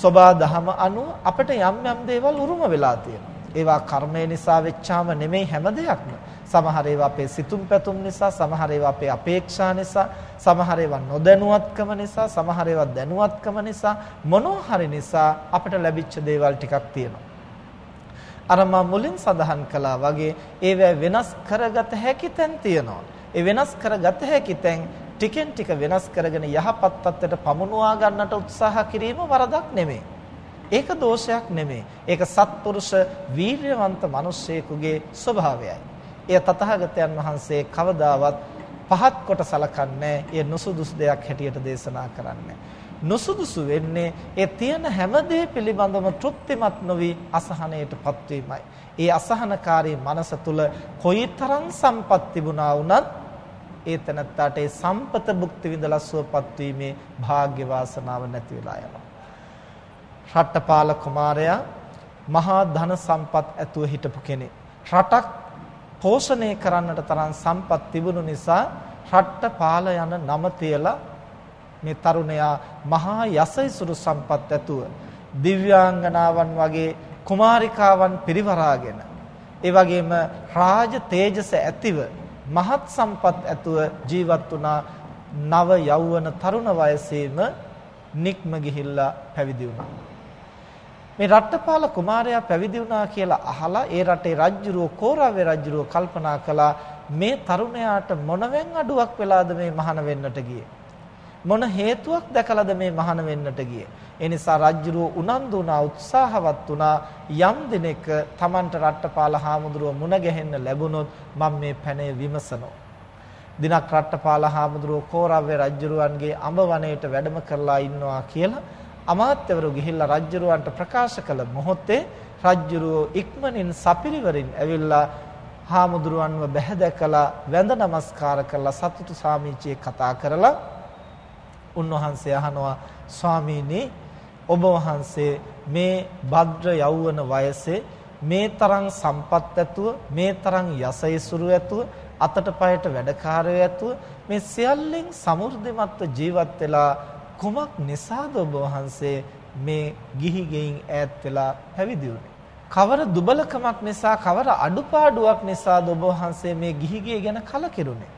සබා දහම අනුව අපිට යම් යම් දේවල් උරුම වෙලා තියෙනවා. ඒවා කර්මය නිසා වෙච්චාම නෙමෙයි හැම දෙයක්ම. සමහර ඒවා අපේ සිතුම් පැතුම් නිසා, සමහර ඒවා අපේ අපේක්ෂා නිසා, සමහර ඒවා නොදැනුවත්කම නිසා, සමහර ඒවා දැනුවත්කම නිසා, මොනවා හරි නිසා අපිට ලැබිච්ච දේවල් ටිකක් තියෙනවා. අර මා මුලින් සඳහන් කළා වගේ ඒවා වෙනස් කරගත හැකි තැන් තියෙනවා. ඒ වෙනස් කරගත හැකි තැන් ටිකෙන් ටික වෙනස් කරගෙන යහපත් තත්ත්වයට පමුණුවා ගන්නට උත්සාහ කිරීම වරදක් නෙමෙයි. ඒක දෝෂයක් නෙමෙයි. ඒක සත්පුරුෂ වීර්යවන්ත මිනිස්සෙකුගේ ස්වභාවයයි. එය තථාගතයන් වහන්සේ කවදාවත් පහත් කොට සලකන්නේ ඒ නුසුදුසු දෙයක් හැටියට දේශනා කරන්නේ. නුසුදුසු වෙන්නේ ඒ තියෙන හැම දේ පිළිබඳව තෘප්තිමත් නොවි අසහනයටපත් වීමයි. ඒ අසහනකාරී මනස තුල කොයිතරම් සම්පත් තිබුණා වුණත් ඒ තනත්තාට ඒ සම්පත භුක්ති විඳලා සුවපත් වීමේ වාග්ය වාසනාව නැති වෙලා යනවා. රට්ටපාල කුමාරයා මහා ධන සම්පත් ඇතුව හිටපු කෙනෙක්. රටක් පෝෂණය කරන්නට තරම් සම්පත් තිබුණු නිසා රට්ටපාල යන නම තියලා මේ තරුණයා මහා යසයිසුරු සම්පත් ඇතුව දිව්‍යාංගනාවන් වගේ කුමාරිකාවන් පිරිවරාගෙන ඒ වගේම රාජ තේජස ඇතිව මහත් සම්පත් ඇතුව ජීවත් වුණා නව යෞවන තරුණ වයසේම නික්ම ගිහිල්ලා පැවිදි වුණා. මේ රට්ටපාල කුමාරයා පැවිදි වුණා කියලා අහලා ඒ රටේ රජුරෝ කෝරාවේ රජුරෝ කල්පනා කළා මේ තරුණයාට මොනවෙන් අඩුවක් වෙලාද මේ මහාන වෙන්නට ගියේ? මොන හේතුවක් දැකලාද මේ මහාන වෙන්නට ගියේ? ඒ නිසා රජුරෝ උනන්දු වුණා උත්සාහවත් වුණා යම් දිනක Tamanට රට්ටපාල හාමුදුරුව මුණ ගැහෙන්න ලැබුණොත් මම මේ පැනය විමසනවා. දිනක් රට්ටපාල හාමුදුරුව කෝරාවේ රජුරුවන්ගේ අඹ වනයේට වැඩම කරලා ඉන්නවා කියලා අමාත්‍යවරු ගිහිල්ලා රජ්ජුරුවන්ට ප්‍රකාශ කළ මොහොතේ රජ්ජුරුව ඉක්මනින් සපිරිවරින් ඇවිල්ලා හාමුදුරුවන්ව බැහැදකලා වැඳ නමස්කාර කරලා සතුටු සාමීචියේ කතා කරලා උන්වහන්සේ අහනවා ස්වාමීනි ඔබ වහන්සේ මේ භද්‍ර යෞවන වයසේ මේ තරම් සම්පත් ඇතුව මේ තරම් යසයිසුරු ඇතුව අතට පයට වැඩකාරයෝ ඇතුව මේ සියල්ලෙන් සමෘද්ධිමත්ව ජීවත් වෙලා කුමක් නිසාද ඔබ වහන්සේ මේ ගිහි ගෙයින් ඈත් වෙලා පැවිදි වුනේ? කවර දුබලකමක් නිසා කවර අඩුපාඩුවක් නිසාද ඔබ වහන්සේ මේ ගිහි ගේ ගැන කලකිරුනේ?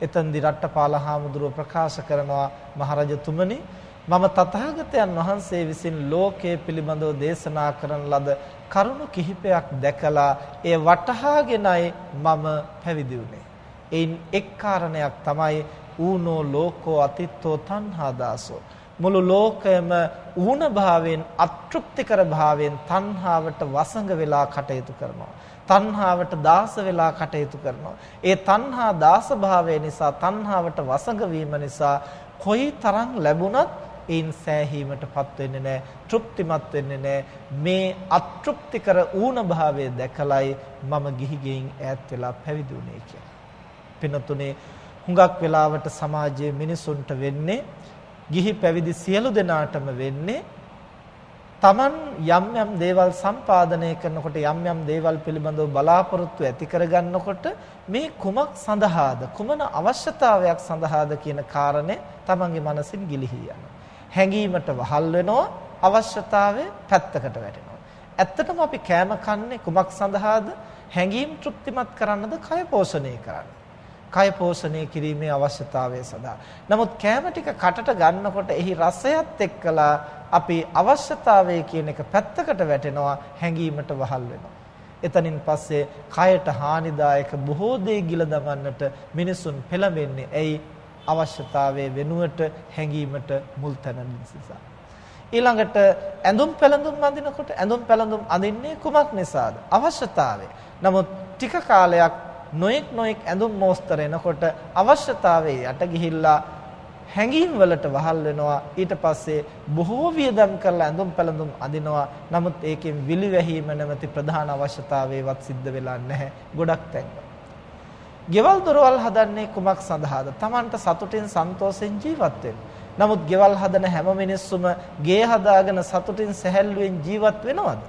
එතෙන්දි රට්ටපාල හාමුදුරුව ප්‍රකාශ කරනවා මහරජතුමනි මම තථාගතයන් වහන්සේ විසින් ලෝකයේ පිළිබඳව දේශනා කරන ලද කරුණු කිහිපයක් දැකලා එය වටහාගෙනයි මම පැවිදි වුනේ. එයින් එක් කාරණයක් තමයි ඌනෝ ලෝකෝ අතිත්තෝ තණ්හා දාසෝ මුළු ලෝකයම ඌන භාවයෙන් අතෘප්තිකර භාවයෙන් තණ්හාවට වසඟ වෙලා කටයුතු කරනවා තණ්හාවට දාස වෙලා කටයුතු කරනවා ඒ තණ්හා දාස භාවය නිසා තණ්හාවට වසඟ වීම නිසා කොයි තරම් ලැබුණත් ඒන් සෑහීමටපත් වෙන්නේ නැහැ තෘප්තිමත් වෙන්නේ නැහැ මේ අතෘප්තිකර ඌන භාවය දැකලයි මම ගිහි ගෙයින් ඈත් වෙලා පැවිදි වුණේ කියලා. පිනතුනේ හුඟක් වෙලාවට සමාජයේ මිනිසුන්ට වෙන්නේ ගිහි පැවිදි සියලු දෙනාටම වෙන්නේ Taman යම් යම් දේවල් සම්පාදනය කරනකොට යම් යම් දේවල් පිළිබඳව බලාපොරොත්තු ඇති කරගන්නකොට මේ කුමක් සඳහාද කුමන අවශ්‍යතාවයක් සඳහාද කියන කාරණේ Tamanගේ මනසින් ගිලිහී යනවා. හැඟීමට වහල් වෙනවා අවශ්‍යතාවය පැත්තකට වැටෙනවා. ඇත්තටම අපි කෑම කන්නේ කුමක් සඳහාද? හැඟීම් තෘප්තිමත් කරන්නද කය පෝෂණය කරන්න. කය පෝෂණය කිරීමේ අවශ්‍යතාවය සඳහා. නමුත් කෑම ටික කටට ගන්නකොට එහි රසයත් එක්කලා අපි අවශ්‍යතාවය කියන එක පැත්තකට වැටෙනවා හැඟීමට වහල් වෙනවා. එතනින් පස්සේ කයට හානිදායක බොහෝ දේ ගිල දමන්නට මිනිසුන් පෙළඹෙන්නේ. ඇයි අවශ්‍යතාවයේ වෙනුවට හැඟීමට මුල් තැන නිසා. ඊළඟට ඇඳුම් පැළඳුම් අඳිනකොට ඇඳුම් පැළඳුම් අඳින්නේ කුමක් නිසාද? අවශ්‍යතාවය. නමුත් ටික කාලයක් නොඑක් නොඑක් ඇඳුම් මෝස්තර එනකොට අවශ්‍යතාවයේ යට ගිහිල්ලා හැඟීම් වලට වහල් වෙනවා ඊට පස්සේ බොහෝ වියදම් කරලා ඇඳුම් පැළඳුම් අඳිනවා නමුත් ඒකෙන් විලි වැහිම නැමැති ප්‍රධාන අවශ්‍යතාවයවත් සිද්ධ වෙලා නැහැ ගොඩක් තැන්වල. ගෙවල් දොරවල් හදන්නේ කුමක් සඳහාද? Tamanට සතුටින් සන්තෝෂෙන් ජීවත් වෙන්න. නමුත් ගෙවල් හදන හැම මිනිස්සුම ගේ හදාගෙන සතුටින් සැහැල්ලුවෙන් ජීවත් වෙනවද?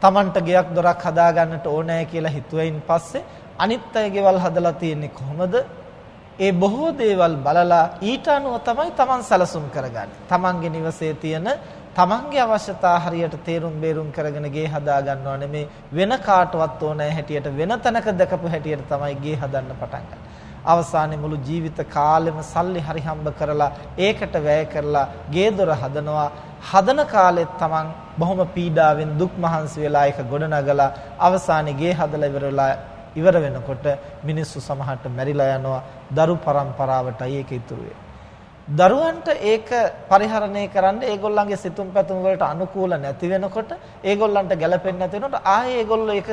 Tamanට ගෙයක් දොරක් හදාගන්නට ඕනෑ කියලා හිතුවයින් පස්සේ අනිත් අය ගෙවල් හදලා තියෙන්නේ කොහොමද? ඒ බොහෝ දේවල් බලලා ඊට අනුව තමයි Taman සැලසුම් කරගන්නේ. Tamanගේ නිවසේ තියෙන Tamanගේ අවශ්‍යතා හරියට තේරුම් බේරුම් කරගෙන ගේ හදා ගන්නව නෙමේ වෙන කාටවත් ඕනෑ හැටියට වෙන තැනක දැකපු හැටියට තමයි ගේ හදන්න පටන් ගන්නේ. අවසානයේ මුළු ජීවිත කාලෙම සල්ලි හරි හම්බ කරලා ඒකට වැය කරලා ගේ දොර හදනවා හදන කාලෙත් Taman බොහොම පීඩාවෙන් දුක් මහන්සි වෙලා ඒක ගොඩනගලා අවසානයේ ගේ හදලා ඉවර වෙලා ඉවර වෙනකොට මිනිස්සු සමහරට මැරිලා යනවා දරු પરම්පරාවටයි ඒක ඉතුරු දරුවන්ට ඒක පරිහරණය කරන්න ඒගොල්ලන්ගේ සිතුම් පැතුම් වලට අනුකූල නැති වෙනකොට ඒගොල්ලන්ට ගැළපෙන්නේ නැති වෙනකොට ආයේ ඒගොල්ලෝ ඒක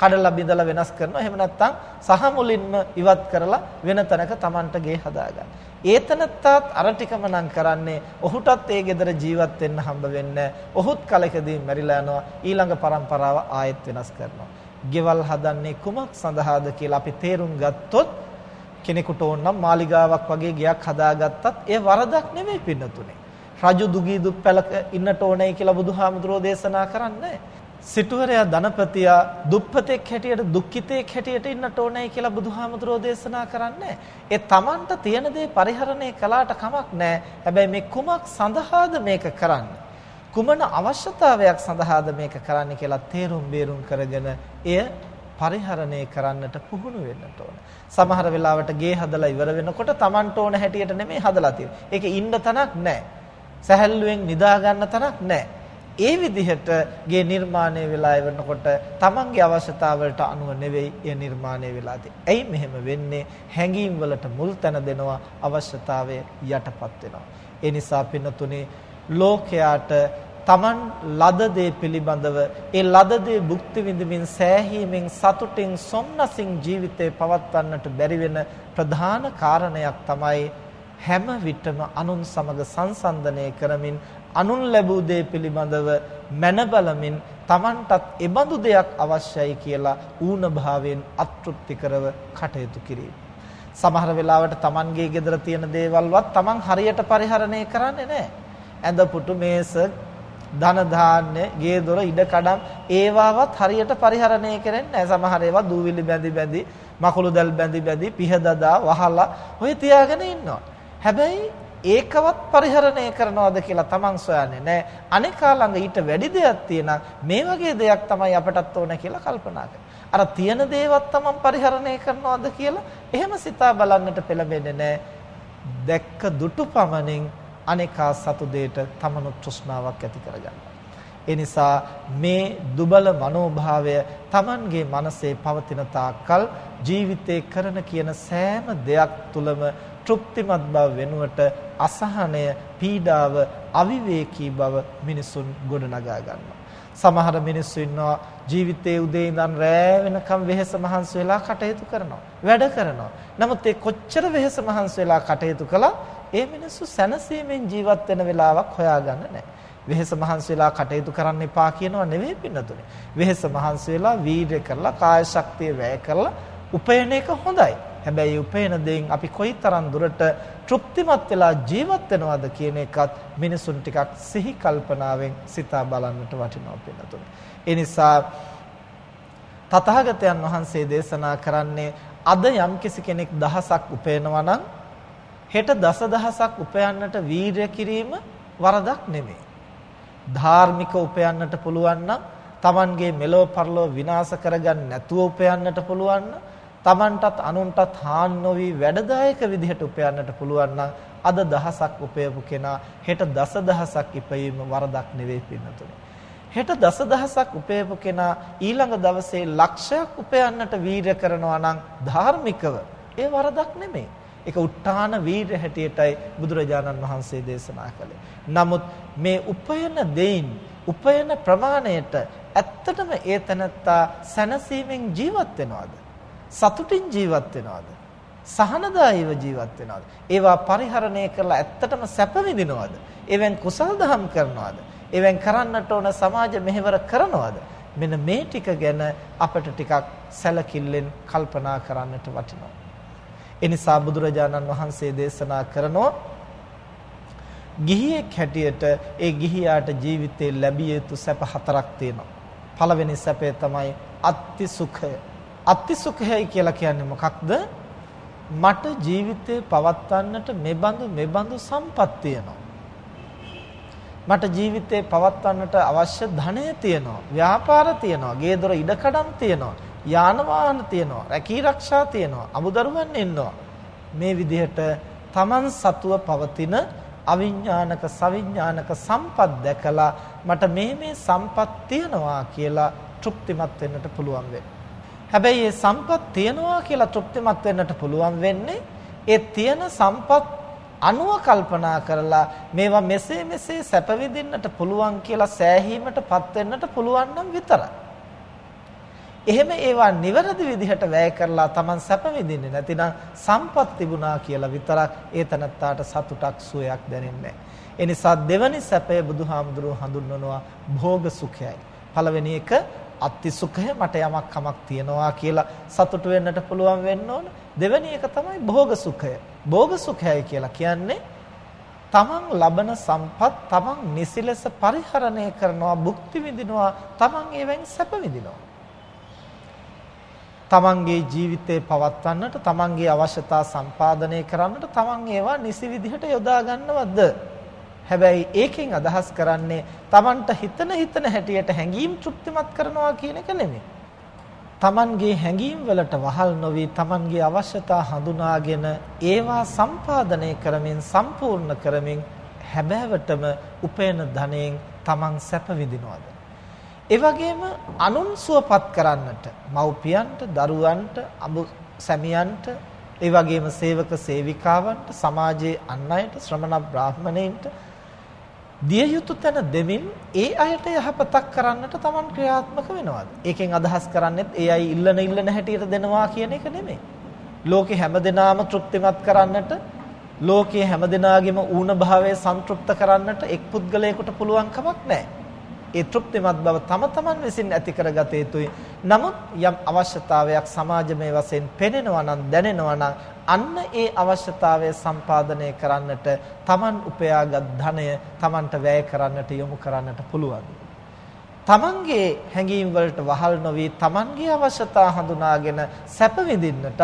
කඩලා බිඳලා වෙනස් කරනවා. එහෙම නැත්නම් සහ මුලින්ම ඉවත් කරලා වෙන තැනක Tamanට ගේ හදාගන්න. ඒ තනත්තාත් අර ටිකම නම් කරන්නේ ඔහුටත් ඒ ගෙදර ජීවත් වෙන්න හම්බ වෙන්නේ. ඔහුත් කලකදී මැරිලා යනවා. ඊළඟ પરම්පරාව ආයෙත් වෙනස් කරනවා. ගෙවල් හදන්නේ කුමක් සඳහාද කියලා අපි තේරුම් ගත්තොත් කෙනෙකුට ඕනනම් මාලිගාවක් වගේ ගයක් හදාගත්තත් ඒ වරදක් නෙමෙයි පින්නතුනේ. රජු දුගී දුප්පැලක ඉන්නට ඕනේ කියලා බුදුහාමුදුරෝ දේශනා කරන්නේ සිටුවරයා ධනපතියා දුප්පතෙක් හැටියට දුක්ඛිතෙක් හැටියට ඉන්නට ඕනේ කියලා බුදුහාමුදුරෝ දේශනා කරන්නේ. ඒ Tamanට තියෙන දේ පරිහරණය කළාට කමක් නැහැ. හැබැයි මේ කුමක් සඳහාද මේක කරන්නේ? කුමන අවශ්‍යතාවයක් සඳහාද මේක කරන්න කියලා තේරුම් බේරුම් කරගෙන එය පරිහරණය කරන්නට පුහුණු වෙන්නට ඕන. සමහර වෙලාවට ගේ හදලා ඉවර වෙනකොට Tamanට ඕන හැටියට නෙමෙයි හදලා තියෙන්නේ. ඒකේ ඉන්න තැනක් නැහැ. සැහැල්ලුවෙන් නිදා ගන්න තැනක් නැහැ. ඒ විදිහට ගේ නිර්මාණය වෙලා ඉවරනකොට Tamanගේ අවශ්‍යතාවලට අනුව නෙවෙයි ඒ නිර්මාණය වෙලා තියෙන්නේ. ඇයි මෙහෙම වෙන්නේ? හැඟීම් වලට මුල් තැන දෙනවා අවශ්‍යතාවය යටපත් වෙනවා. ඒ නිසා පින්නතුනේ ලෝකයාට Taman ලද දේ පිළිබඳව ඒ ලද දේ භුක්ති විඳින්මින් සෑහීමෙන් සතුටින් සොම්නසින් ජීවිතේ පවත්වන්නට බැරි වෙන ප්‍රධාන කාරණයක් තමයි හැම විටම අනුන් සමග සංසන්දනය කරමින් අනුන් ලැබූ දේ පිළිබඳව මන බලමින් Tamanටත් එබඳු දෙයක් අවශ්‍යයි කියලා ඌන භාවයෙන් අතෘප්ති කරව කටයුතු කිරීම. සමහර වෙලාවට Tamanගේ ගෙදර තියෙන දේවල්වත් Taman හරියට පරිහරණය කරන්නේ නැහැ. ඇඳ පුටු මේස ධන ධාන්‍ය ගේ දොර ඉඩ කඩම් ඒවාවත් හරියට පරිහරණය කරන්නේ නැහැ. සමහර ඒවා දූවිලි බැඳි බැඳි මකුළු දැල් බැඳි බැඳි පිහදදා වහලා ඔය තියාගෙන ඉන්නවා. හැබැයි ඒකවත් පරිහරණය කරනවද කියලා තමන් සොයන්නේ නැහැ. අනිකා ළඟ ඊට වැඩි දෙයක් තියෙනවා මේ වගේ දෙයක් තමයි අපටත් ඕන කියලා කල්පනා අර තියෙන දේවත් තමන් පරිහරණය කරනවද කියලා එහෙම සිතා බලන්නට පෙළඹෙන්නේ නැහැ. දැක්ක දුටු පමණින් අනේකා සතු දෙයට තමනු තෘෂ්ණාවක් ඇති කරගන්නවා. ඒ නිසා මේ දුබල මනෝභාවය Tamanගේ මනසේ පවතින තාක්කල් ජීවිතේ කරන කියන සෑම දෙයක් තුළම තෘප්තිමත් බව වෙනුවට අසහනය, පීඩාව, අවිවේකී බව මිනිසුන් ගොඩනගා ගන්නවා. සමහර මිනිස්සු ඉන්නවා ජීවිතයේ උදේ ඉඳන් රෑ වෙනකම් වෙහෙස මහන්සි වෙලා කටයුතු කරනවා. වැඩ කරනවා. නමුත් ඒ කොච්චර වෙහෙස මහන්සි වෙලා කටයුතු කළා ඒ මිනිස්සු සැනසීමෙන් ජීවත් වෙන වෙලාවක් හොයාගන්න නැහැ. වෙහෙස මහන්සි වෙලා කටයුතු කරන්න එපා කියනවා නෙවෙයි පින්නතුනේ. වෙහෙස මහන්සි වෙලා වීර්ය කරලා කාය ශක්තිය වැය කරලා උපයන එක හොඳයි. හැබැයි උපයන දෙයින් අපි කොයිතරම් දුරට තෘප්තිමත් වෙලා ජීවත් වෙනවද කියන එකත් මිනිසුන් ටිකක් සිහි කල්පනාවෙන් සිතා බලන්නට වටිනවා පින්නතුනේ. ඒ නිසා තථාගතයන් වහන්සේ දේශනා කරන්නේ අද යම්කිසි කෙනෙක් දහසක් උපයනවා නම් හෙට දසදහසක් උපයන්නට වීරය කිරීම වරදක් නෙමෙයි. ධාර්මික උපයන්නට පුළුවන් නම් Tamanගේ මෙලොව පරලොව විනාශ කරගන්න නැතුව උපයන්නට පුළුවන් Tamanටත් අනුන්ටත් හාන් නොවි වැඩදායක විදිහට උපයන්නට පුළුවන් නම් අද දහසක් උපයපු කෙනා හෙට දසදහසක් ඉපයීම වරදක් නෙවෙයි පින්නතුනි. හෙට දසදහසක් උපයපු කෙනා ඊළඟ දවසේ ලක්ෂයක් උපයන්නට වීරය කරනවා නම් ධාර්මිකව ඒ වරදක් නෙමෙයි. ඒක උත්තාන වීරය හැටියටයි බුදුරජාණන් වහන්සේ දේශනා කළේ. නමුත් මේ උපයන දෙයින් උපයන ප්‍රමාණයට ඇත්තටම ඒ තනත්තා සැනසීමෙන් ජීවත් වෙනවද? සතුටින් ජීවත් වෙනවද? සහනදායීව ජීවත් වෙනවද? ඒවා පරිහරණය කරලා ඇත්තටම සැප විඳිනවද? එවෙන් කුසල් දහම් කරනවද? එවෙන් කරන්නට ඕන සමාජ මෙහෙවර කරනවද? මෙන්න මේ ටික ගැන අපිට ටිකක් සැලකිල්ලෙන් කල්පනා කරන්නට වටිනවා. එනිසා බුදුරජාණන් වහන්සේ දේශනා කරනවා ගිහියෙක් හැටියට ඒ ගිහියාට ජීවිතේ ලැබිය යුතු සැප හතරක් තියෙනවා. පළවෙනි සැපය තමයි අත්ති සුඛය. අත්ති සුඛයයි කියලා කියන්නේ මොකක්ද? මට ජීවිතේ පවත්වන්නට මෙබඳු මෙබඳු සම්පත් තියෙනවා. මට ජීවිතේ පවත්වන්නට අවශ්‍ය ධනය තියෙනවා, ව්‍යාපාර තියෙනවා, ගේ දොර ඉඩකඩම් තියෙනවා, යාන වාහන තියෙනවා, රැකී රක්ෂා තියෙනවා, අමුදරුවන් ඉන්නවා. මේ විදිහට Taman සතුව පවතින අවිඥානික සවිඥානික සම්පත් දැකලා මට මේ මේ සම්පත් තියනවා කියලා තෘප්තිමත් වෙන්නට පුළුවන් වෙන්නේ. හැබැයි මේ සම්පත් තියනවා කියලා තෘප්තිමත් වෙන්නට පුළුවන් වෙන්නේ ඒ තියෙන සම්පත් අනුව කල්පනා කරලා මේවා මෙසේ මෙසේ සැප විඳින්නට පුළුවන් කියලා සෑහීමටපත් වෙන්නට පුළුවන් නම් විතරයි. එහෙම ඒවා නිවැරදි විදිහට වැය කරලා Taman සැප විඳින්නේ නැතිනම් සම්පත් තිබුණා කියලා විතරක් ඒ තනත්තාට සතුටක් සුවයක් දැනෙන්නේ නැහැ. ඒ නිසා දෙවනි සැපය බුදුහාමුදුරුව හඳුන්වනවා භෝග සුඛයයි. පළවෙනි එක අත්ති සුඛය මට යමක් කමක් තියනවා කියලා සතුට වෙන්නට පුළුවන් වෙන්න ඕන. දෙවෙනි එක තමයි භෝග සුඛය. භෝග සුඛයයි කියලා කියන්නේ තමන් ලබන සම්පත් තමන් නිසි ලෙස පරිහරණය කරනවා භුක්ති විඳිනවා තමන් ඒවෙන් සැප විඳිනවා තමන්ගේ ජීවිතේ පවත්වන්නට තමන්ගේ අවශ්‍යතා සම්පාදනය කරන්නට තමන් ඒවා නිසි විදිහට යොදා ගන්නවද හැබැයි ඒකෙන් අදහස් කරන්නේ තමන්ට හිතන හිතන හැටියට හැඟීම් තෘප්තිමත් කරනවා කියන එක නෙමෙයි. තමන්ගේ හැඟීම් වලට වහල් නොවි තමන්ගේ අවශ්‍යතා හඳුනාගෙන ඒවා සම්පාදනය කරමින් සම්පූර්ණ කරමින් හැබෑවටම උපයන ධනෙන් තමන් සැප විඳිනවද? ඒ වගේම අනුන් සුවපත් කරන්නට මව්පියන්ට දරුවන්ට අඹ සැමියන්ට ඒ වගේම සේවක සේවිකාවන්ට සමාජයේ අන් අයට ශ්‍රමණ බ්‍රාහ්මණයින්ට දිය යුතු තැන දෙමින් ඒ අයට යහපතක් කරන්නට Taman ක්‍රියාත්මක වෙනවාද? ඒකෙන් අදහස් කරන්නේත් ඒ අය ඉල්ලන ඉල්ලන හැටියට දෙනවා කියන එක නෙමෙයි. ලෝකේ හැමදෙනාම තෘප්තිමත් කරන්නට ලෝකයේ හැමදෙනාගේම ඌන භාවය සන්තුෂ්ත කරන්නට එක් පුද්ගලයෙකුට පුළුවන් කමක් නැහැ. ඒ තෘප්තිමත් බව තම තමන් විසින් ඇති කරගත යුතුයි. නමුත් යම් අවශ්‍යතාවයක් සමාජමය වශයෙන් පෙනෙනවා නම් දැනෙනවා නම් අන්න ඒ අවශ්‍යතාවය සම්පාදනය කරන්නට තමන් උපයාගත් ධනය තමන්ට වැය කරන්නට යොමු කරන්නට පුළුවන්. තමන්ගේ හැඟීම් වලට වහල් නොවි තමන්ගේ අවශ්‍යතා හඳුනාගෙන සැප විඳින්නටත්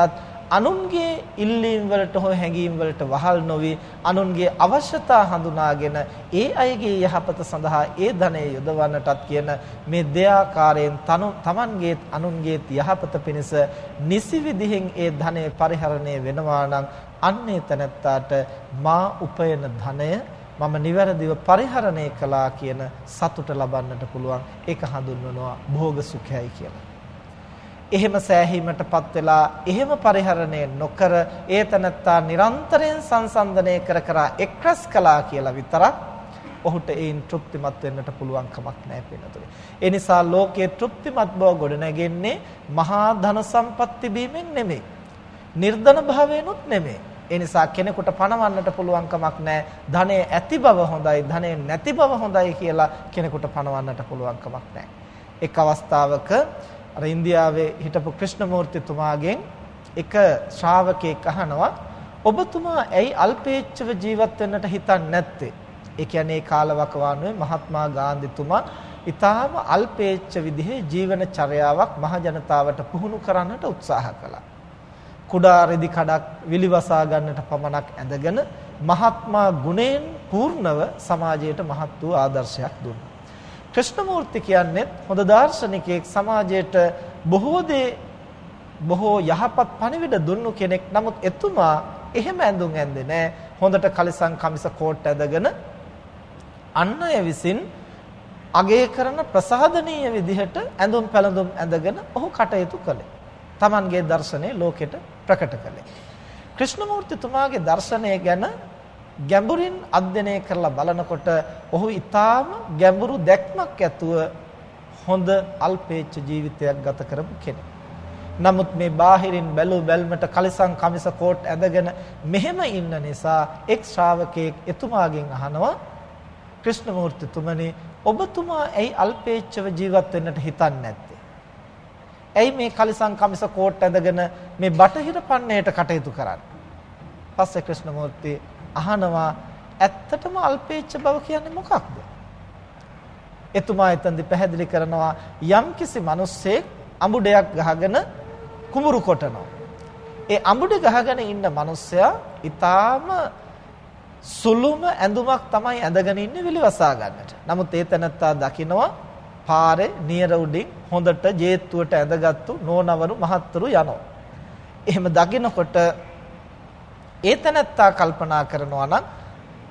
අනුන්ගේ ඉල්ලීම් වලට හෝ හැඟීම් වලට වහල් නොවි අනුන්ගේ අවශ්‍යතා හඳුනාගෙන ඒ අයගේ යහපත සඳහා ඒ ධනය යොදවන්නටත් කියන මේ දෙආකාරයෙන් තමන්ගේත් අනුන්ගේත් යහපත පිණිස නිසි විදිහෙන් ඒ ධනය පරිහරණය වෙනවා නම් අන්නේ තැනැත්තාට මා උපයන ධනය මම නිවැරදිව පරිහරණය කළා කියන සතුට ලබන්නට පුළුවන් ඒක හඳුන්වනවා භෝග සුඛයයි කියලා. එහෙම සෑහීමටපත් වෙලා එහෙම පරිහරණය නොකර ඒතනත්තා නිරන්තරයෙන් සංසන්දනය කර කර එක්රස් කළා කියලා විතරක් ඔහුට ඒන් තෘප්තිමත් වෙන්නට පුළුවන් කමක් නැහැ පිනතුනේ. ඒ නිසා ලෝකයේ තෘප්තිමත් බව ගොඩනැගෙන්නේ මහා ධන සම්පත් තිබීමෙන් නෙමෙයි. නිර්ධන භාවයෙන්ුත් නෙමෙයි. ඒ නිසා කෙනෙකුට පණවන්නට පුළුවන් කමක් නැහැ. ධනෙ ඇති බව හොඳයි, ධනෙ නැති බව හොඳයි කියලා කෙනෙකුට පණවන්නට පුළුවන් කමක් නැහැ. එක් අවස්ථාවක අර ඉන්දියාවේ හිටපු ක්‍රිෂ්ණමූර්තිතුමාගෙන් එක ශ්‍රාවකෙක් අහනවා ඔබතුමා ඇයි අල්පේච්ඡව ජීවත් වෙන්නට හිතන්නේ නැත්තේ? ඒ කියන්නේ කාලවකවානුවේ මහත්මා ගාන්ධිතුමා ඊටාම අල්පේච්ඡ විදිහේ ජීවන චර්යාවක් මහ ජනතාවට පුහුණු කරන්නට උත්සාහ කළා. කුඩා රෙදි කඩක් විලිවසා ගන්නට පමණක් ඇඳගෙන මහත්මා ගුණයෙන් පූර්ණව සමාජයට මහත් වූ ආදර්ශයක් දුන්නා. ක්‍රිෂ්ණමූර්ති කියන්නේ හොඳ දාර්ශනිකයෙක් සමාජයට බොහෝ දේ බොහෝ යහපත් පණිවිඩ දුන්නු කෙනෙක්. නමුත් එතුමා එහෙම ඇඳුම් ඇඳේ නැහැ. හොඳට කලිසම් කමිස කෝට් ඇඳගෙන අන් අය විසින් අගය කරන ප්‍රසාදනීය විදිහට ඇඳුම් පැළඳුම් ඇඳගෙන ඔහු කටයුතු කළේ. Tamanගේ දර්ශනය ලෝකෙට ප්‍රකට කළේ. ක්‍රිෂ්ණමූර්තිතුමාගේ දර්ශනය ගැන ගැඹුරින් අධ්‍යයනය කරලා බලනකොට ඔහු ඊටාම ගැඹුරු දැක්මක් ඇතුව හොඳ අල්පේච්ඡ ජීවිතයක් ගත කරපු කෙනෙක්. නමුත් මේ බාහිරින් බැලු බැල්මට කලිසම් කමිස කෝට් ඇඳගෙන මෙහෙම ඉන්න නිසා එක් ශ්‍රාවකයෙක් එතුමාගෙන් අහනවා ක්‍රිෂ්ණමූර්තිතුමනි ඔබතුමා ඇයි අල්පේච්ඡව ජීවත් වෙන්නට හිතන්නේ නැත්තේ? ඇයි මේ කලිසම් කමිස කෝට් ඇඳගෙන මේ බටහිර පන්නේට කටයුතු කරන්නේ? පස්සේ ක්‍රිෂ්ණමූර්ති අහනවා ඇත්තටම අල්පේච්ඡ බව කියන්නේ මොකක්ද? එතුමා එතනදි පැහැදිලි කරනවා යම්කිසි මිනිස්සෙක් අඹුඩයක් ගහගෙන කුඹුරු කොටනවා. ඒ අඹුඩ ගහගෙන ඉන්න මිනිස්සයා ඊටාම සුළුම ඇඳුමක් තමයි ඇඳගෙන ඉන්නේ විලිවසා ගන්නට. නමුත් ඒ තැනත්තා දකිනවා පාරේ නියර උඩින් හොඳට ජේත්තුවට ඇඳගත්තු නෝනවරු මහත්තුරු යනවා. එහෙම දකිනකොට ඒ තැනත්තා කල්පනා කරනවා නම්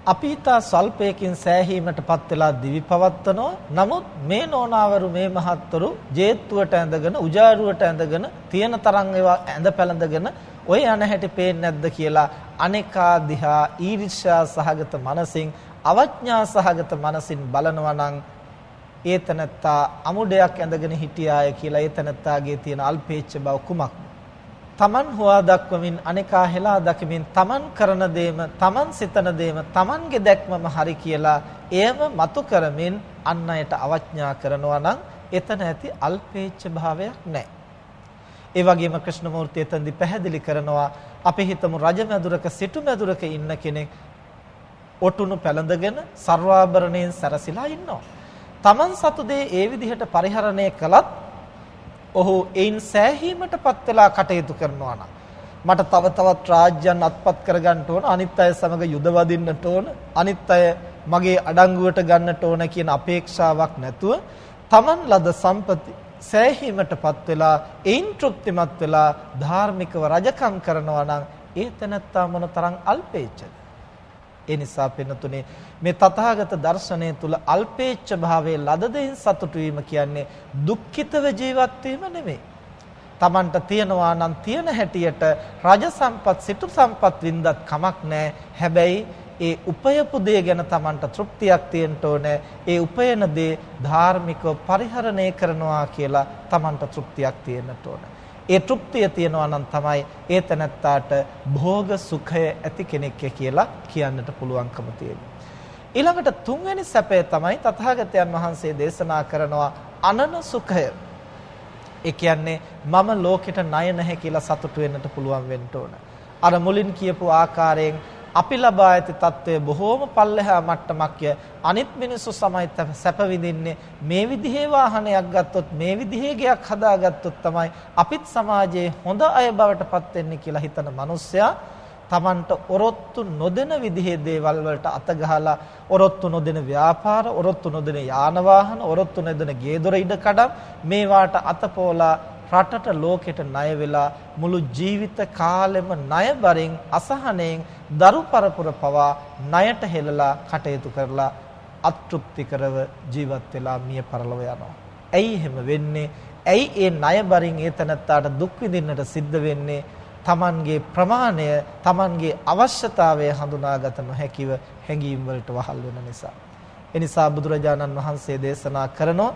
අපි ඊතා සල්පයකින් සෑහීමටපත් වෙලා දිවි පවත්වනවා. නමුත් මේ නෝනාවරු මේ මහත්තුරු ජේත්තුවට ඇඳගෙන උජාරුවට ඇඳගෙන තියෙන තරම් ඒවා ඇඳ පැළඳගෙන ඔය යන හැටි පේන්නේ නැද්ද කියලා අනේකා දිහා ඊර්ෂ්‍යා සහගත මනසින් අවඥා සහගත මනසින් බලනවා නම් ඒතනත්තා අමුඩයක් ඇඳගෙන හිටියාය කියලා ඒතනත්තාගේ තියෙන අල්පේච්ඡ බව කුමක්ද තමන් හොවා දක්වමින් අනේකා හෙලා දකිමින් තමන් කරන දේම තමන් සිතන දේම තමන්ගේ දැක්මම හරි කියලා එයම මතු කරමින් අන් අයට අවඥා කරනවා නම් එතන ඇති අල්පේච්ඡ භාවයක් නැහැ. ඒ වගේම ක්‍රිෂ්ණමූර්ති එතනදි පැහැදිලි කරනවා අපි හිතමු රජමැදුරක සිටුමැදුරක ඉන්න කෙනෙක් ඔටුනු පැලඳගෙන ਸਰවාභරණයෙන් සැරසිලා ඉන්නවා. තමන් සතු දේ ඒ විදිහට පරිහරණය කළත් ඔහු එයින් සෑහීමටපත් වෙලා කටයුතු කරනවා නම් මට තව තවත් රාජ්‍යයන් අත්පත් කරගන්න ඕන අනිත් අය සමග යුද වදින්නට ඕන අනිත් අය මගේ අඩංගුවට ගන්නට ඕන කියන අපේක්ෂාවක් නැතුව තමන් ලද සම්පති සෑහීමටපත් වෙලා එයින් තෘප්තිමත් වෙලා ධාර්මිකව රජකම් කරනවා නම් ඒ තැනත්තා මොනතරම් අල්පේච්ඡද ඒ නිසා පින්නතුනේ මේ තථාගත දර්ශනය තුල අල්පේච්ඡ භාවයේ ලද දෙයින් සතුටු වීම කියන්නේ දුක්ඛිතව ජීවත් වීම නෙමෙයි. Tamanට තියනවා නම් තියෙන හැටියට රජ සම්පත් සිටු සම්පත් වින්දත් කමක් නැහැ. හැබැයි ඒ උපයපු දේ ගැන Tamanට තෘප්තියක් තියෙන්න ඕනේ. ඒ උපයන දේ ධාර්මිකව පරිහරණය කරනවා කියලා Tamanට තෘප්තියක් තියෙන්නට ඕනේ. ඒ තෘප්තිය තියනවා නම් තමයි ඒ තැනත්තාට භෝග සුඛය ඇති කෙනෙක් කියලා කියන්නට පුළුවන්කම තියෙන්නේ. ඊළඟට තුන්වෙනි සැපය තමයි තථාගතයන් වහන්සේ දේශනා කරනවා අනන සුඛය. ඒ කියන්නේ මම ලෝකෙට ණය නැහැ කියලා සතුටු වෙන්නට පුළුවන් වෙන්න ඕන. අර මුලින් කියපු ආකාරයෙන් අපි ලබා ඇති తත්වය බොහෝම පල්ලෙහා මට්ටමක්ය. අනිත් මිනිස්සු සමයි සැප විඳින්නේ. මේ විදිහේ වාහනයක් ගත්තොත් මේ විදිහේ ගයක් හදාගත්තොත් තමයි අපිත් සමාජයේ හොඳ අය බවට පත් වෙන්නේ කියලා හිතන මිනිස්සයා Tamanට ඔරොත්තු නොදෙන විදිහේ දේවල් වලට අත ගහලා ඔරොත්තු නොදෙන ව්‍යාපාර ඔරොත්තු නොදෙන යාන වාහන ඔරොත්තු නොදෙන ගේ දොර ඉඩ කඩම් මේවාට අතපෝලා රටට ලෝකෙට ණය වෙලා මුළු ජීවිත කාලෙම ණය බරින් අසහනෙන් දරු පරපුර පවා ණයට හෙළලා කටයුතු කරලා අතෘප්ති කරව ජීවත් වෙලා මිය පරලොව යනවා. ඇයි එහෙම වෙන්නේ? ඇයි ඒ ණය බරින් ඒ තනත්තාට දුක් විඳින්නට සිද්ධ වෙන්නේ? Tamanගේ ප්‍රමාණය, Tamanගේ අවශ්‍යතාවය හඳුනාගත නොහැකිව හැඟීම් වලට වහල් වෙන නිසා. එනිසා බුදුරජාණන් වහන්සේ දේශනා කරනෝ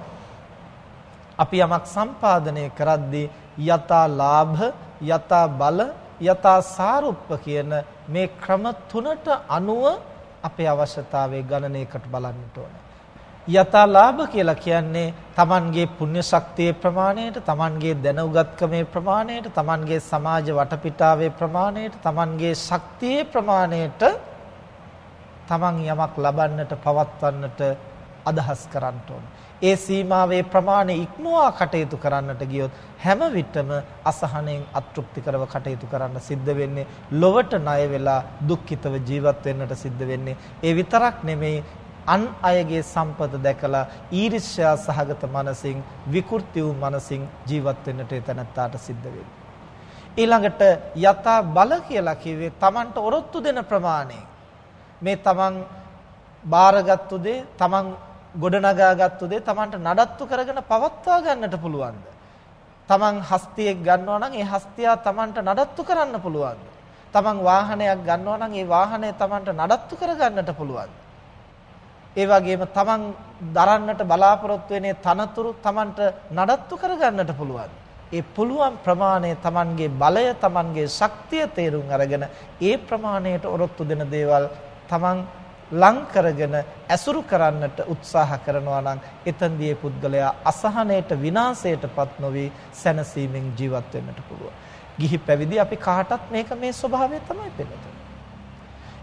අපි යමක් සම්පාදනය කරද්දී යතා ලාභ යතා බල යතා සාරුප්ප කියන මේ ක්‍රම තුනට අනුව අපේ අවශ්‍යතාවයේ ගණනයකට බලන්නට ඕනේ. යතා ලාභ කියලා කියන්නේ Tamanගේ පුණ්‍ය ශක්තියේ ප්‍රමාණයට, Tamanගේ දැනුගත්කමේ ප්‍රමාණයට, Tamanගේ සමාජ වටපිටාවේ ප්‍රමාණයට, Tamanගේ ශක්තියේ ප්‍රමාණයට Taman යමක් ලබන්නට, පවත්වන්නට අදහස් කරන්න ඕනේ. ඒ සීමාවේ ප්‍රමාණය ඉක්මවා කටයුතු කරන්නට ගියොත් හැම විටම අසහනෙන් අතෘප්තිකරව කටයුතු කරන්න සිද්ධ වෙන්නේ ලොවට ණය වෙලා දුක්ඛිතව ජීවත් වෙන්නට සිද්ධ වෙන්නේ ඒ විතරක් නෙමෙයි අන් අයගේ සම්පත දැකලා ඊර්ෂ්‍යා සහගත මනසින් විකෘති වූ මනසින් ජීවත් වෙන්නට එතනත්තාට සිද්ධ වෙන්නේ ඊළඟට යථා බල කියලා කිව්වේ Tamanට ඔරොත්තු දෙන ප්‍රමාණය. මේ Taman බාරගත්තු දේ, Taman ගොඩනගාගත්තු දේ Tamanට නඩත්තු කරගෙන පවත්වා ගන්නට පුළුවන්ද? Taman හස්තියෙක් ගන්නවා නම් ඒ හස්තියා Tamanට නඩත්තු කරන්න පුළුවන්ද? Taman වාහනයක් ගන්නවා නම් ඒ වාහනය Tamanට නඩත්තු කරගන්නට පුළුවන්ද? ඒ වගේම Taman දරන්නට බලාපොරොත්තු වෙන්නේ තනතුරු Tamanට නඩත්තු කරගන්නට පුළුවන්ද? ඒ පුළුවන් ප්‍රමාණය Tamanගේ බලය Tamanගේ ශක්තිය තේරුම් අරගෙන ඒ ප්‍රමාණයට ඔරොත්තු දෙන දේවල් Taman ලං කරගෙන ඇසුරු කරන්නට උත්සාහ කරනවා නම් එතෙන්දී පුද්ගලයා අසහනයට විනාශයටපත් නොවි සැනසීමෙන් ජීවත් වෙන්නට පුළුවන්. ගිහි පැවිදි අපි කාටත් මේක මේ ස්වභාවය තමයි පෙන්නන්නේ.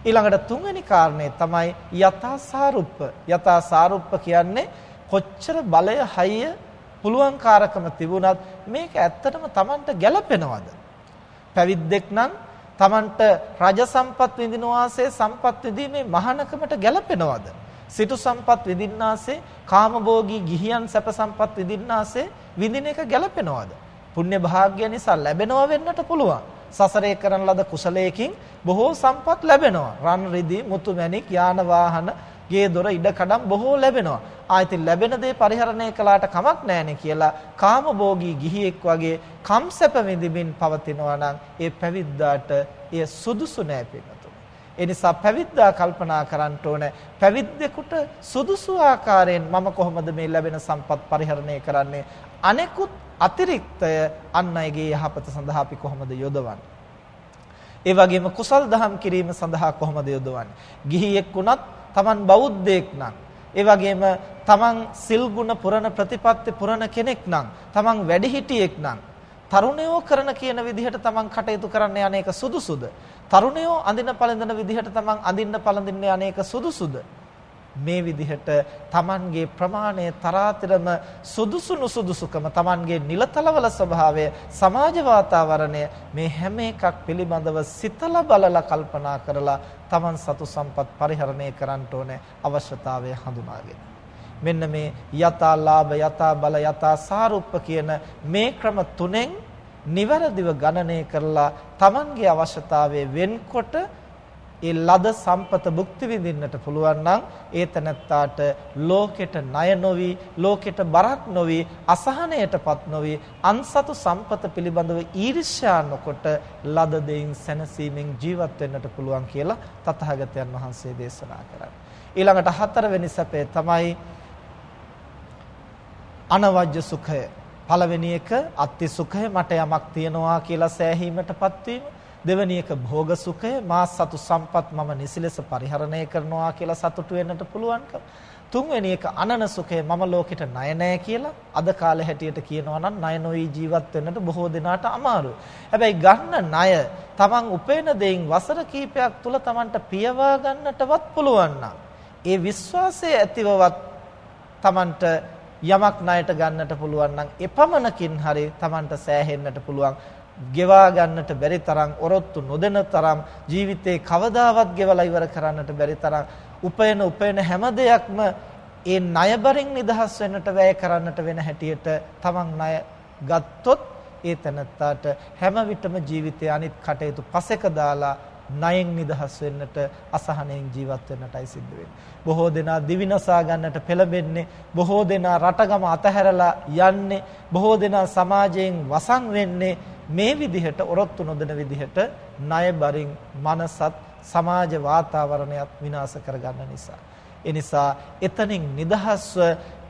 ඊළඟට තුන්වෙනි කාරණේ තමයි යථා සාරුප්ප. යථා සාරුප්ප කියන්නේ කොච්චර බලය හයිය පුළුවන්කාරකම තිබුණත් මේක ඇත්තටම Tamanට ගැළපෙනවද? පැවිද්දෙක් නම් Tamanට රජ සම්පත් විඳින වාසේ සම්පත් විඳීමේ මහානකමට ගැළපෙනවද? සිටු සම්පත් විඳින්නාසේ කාමභෝගී ගිහියන් සැප සම්පත් විඳින්නාසේ විඳින එක ගැළපෙනවද? පුණ්‍ය භාග්‍ය නිසා ලැබෙනවා වෙන්නට පුළුවන්. සසරේ කරන ලද කුසලයකින් බොහෝ සම්පත් ලැබෙනවා. රන් රිදී මුතු මැණික් යාන වාහන ගේ දොර ඉඩ කඩම් බොහෝ ලැබෙනවා. ආයතින් ලැබෙන දේ පරිහරණය කළාට කමක් නැහැනේ කියලා කාමභෝගී ගිහියෙක් වගේ කම්සැප විඳින්මින් පවතිනවා නම් ඒ පැවිද්දාට එය සුදුසු නෑ පිටතුනේ. ඒ නිසා පැවිද්දා කල්පනා කරන්න ඕන පැවිද්දෙකුට සුදුසු ආකාරයෙන් මම කොහොමද මේ ලැබෙන සම්පත් පරිහරණය කරන්නේ අනෙකුත් අතිරික්තය අන් අයගේ යහපත සඳහා අපි කොහොමද යොදවන්නේ? ඒ වගේම කුසල් දහම් කිරීම සඳහා කොහොමද යොදවන්නේ? ගිහියෙක් වුණත් Taman බෞද්ධයෙක් නම් ඒ වගේම තමන් සිල් ගුණ පුරන ප්‍රතිපත්ති පුරන කෙනෙක් නම් තමන් වැඩිහිටියෙක් නම් තරුණයෝ කරන කියන විදිහට තමන් කටයුතු කරන්න යන්නේක සුදුසුද? තරුණයෝ අඳින පළඳින විදිහට තමන් අඳින්න පළඳින්න යන්නේක සුදුසුද? මේ විදිහට Tamanගේ ප්‍රමාණය තරාතිරම සුදුසු නුසුදුසුකම Tamanගේ නිලතලවල ස්වභාවය සමාජ වාතාවරණය මේ හැම එකක් පිළිබඳව සිතලා බලලා කල්පනා කරලා Taman සතු සම්පත් පරිහරණය කරන්න ඕනේ අවශ්‍යතාවය හඳුනාගෙන. මෙන්න මේ යථා ලාභ යථා බල යථා සාරුප්ප කියන මේ ක්‍රම තුනෙන් නිවැරදිව ගණනය කරලා Tamanගේ අවශ්‍යතාවය වෙන්කොට ඒ ලද සම්පත භුක්ති විඳින්නට පුළුවන් නම් ඒ තනත්තාට ලෝකෙට ණය නොවි ලෝකෙට බරක් නොවි අසහනයටපත් නොවි අන්සතු සම්පත පිළිබඳව ඊර්ෂ්‍යා නොකොට ලද දෙයින් සැනසීමෙන් ජීවත් වෙන්නට පුළුවන් කියලා තථාගතයන් වහන්සේ දේශනා කරා. ඊළඟට හතරවෙනි සැපේ තමයි අනවජ්‍ය සුඛය. පළවෙනි එක අත්ති සුඛය මට යමක් තියනවා කියලා සෑහීමටපත් වීම. දෙවැනි එක භෝග සුඛය මා සතු සම්පත් මම නිසිලෙස පරිහරණය කරනවා කියලා සතුටු වෙන්නට පුළුවන්කම. තුන්වෙනි එක අනන සුඛය මම ලෝකෙට ණය නැහැ කියලා අද කාලේ හැටියට කියනවා නම් ණය නොවි ජීවත් වෙන්නට බොහෝ දෙනාට අමාරුයි. හැබැයි ගන්න ණය තමන් උපේන දෙයින් වසර කීපයක් තුල තමන්ට පියවා ගන්නටවත් පුළුවන් ඒ විශ්වාසය ඇතිවවත් තමන්ට යමක් ණයට ගන්නට පුළුවන් නම් එපමණකින් හරි තමන්ට සෑහෙන්නට පුළුවන් ගෙවා ගන්නට බැරි තරම් ඔරොත්තු නොදෙන තරම් ජීවිතේ කවදාවත් ගෙවලා ඉවර කරන්නට බැරි තරම් උපයන උපයන හැම දෙයක්ම ඒ ණයබරින් නිදහස් වෙන්නට වැය කරන්නට වෙන හැටියට තමන් ණය ගත්තොත් ඒ තැනත්තාට හැම විටම ජීවිතයේ අනිත් කටයුතු පසෙක දාලා ණයෙන් නිදහස් වෙන්නට අසහනයෙන් ජීවත් වෙන්නටයි සිද්ධ වෙන්නේ. බොහෝ දෙනා දිවිනසා ගන්නට පෙළඹෙන්නේ, බොහෝ දෙනා රටගම අතහැරලා යන්නේ, බොහෝ දෙනා සමාජයෙන් වසන් වෙන්නේ මේ විදිහට ඔරොත්තු නොදෙන විදිහට ණය බරින් මනසත් සමාජ වාතාවරණයත් විනාශ කරගන්න නිසා. ඒ නිසා එතනින් නිදහස්ව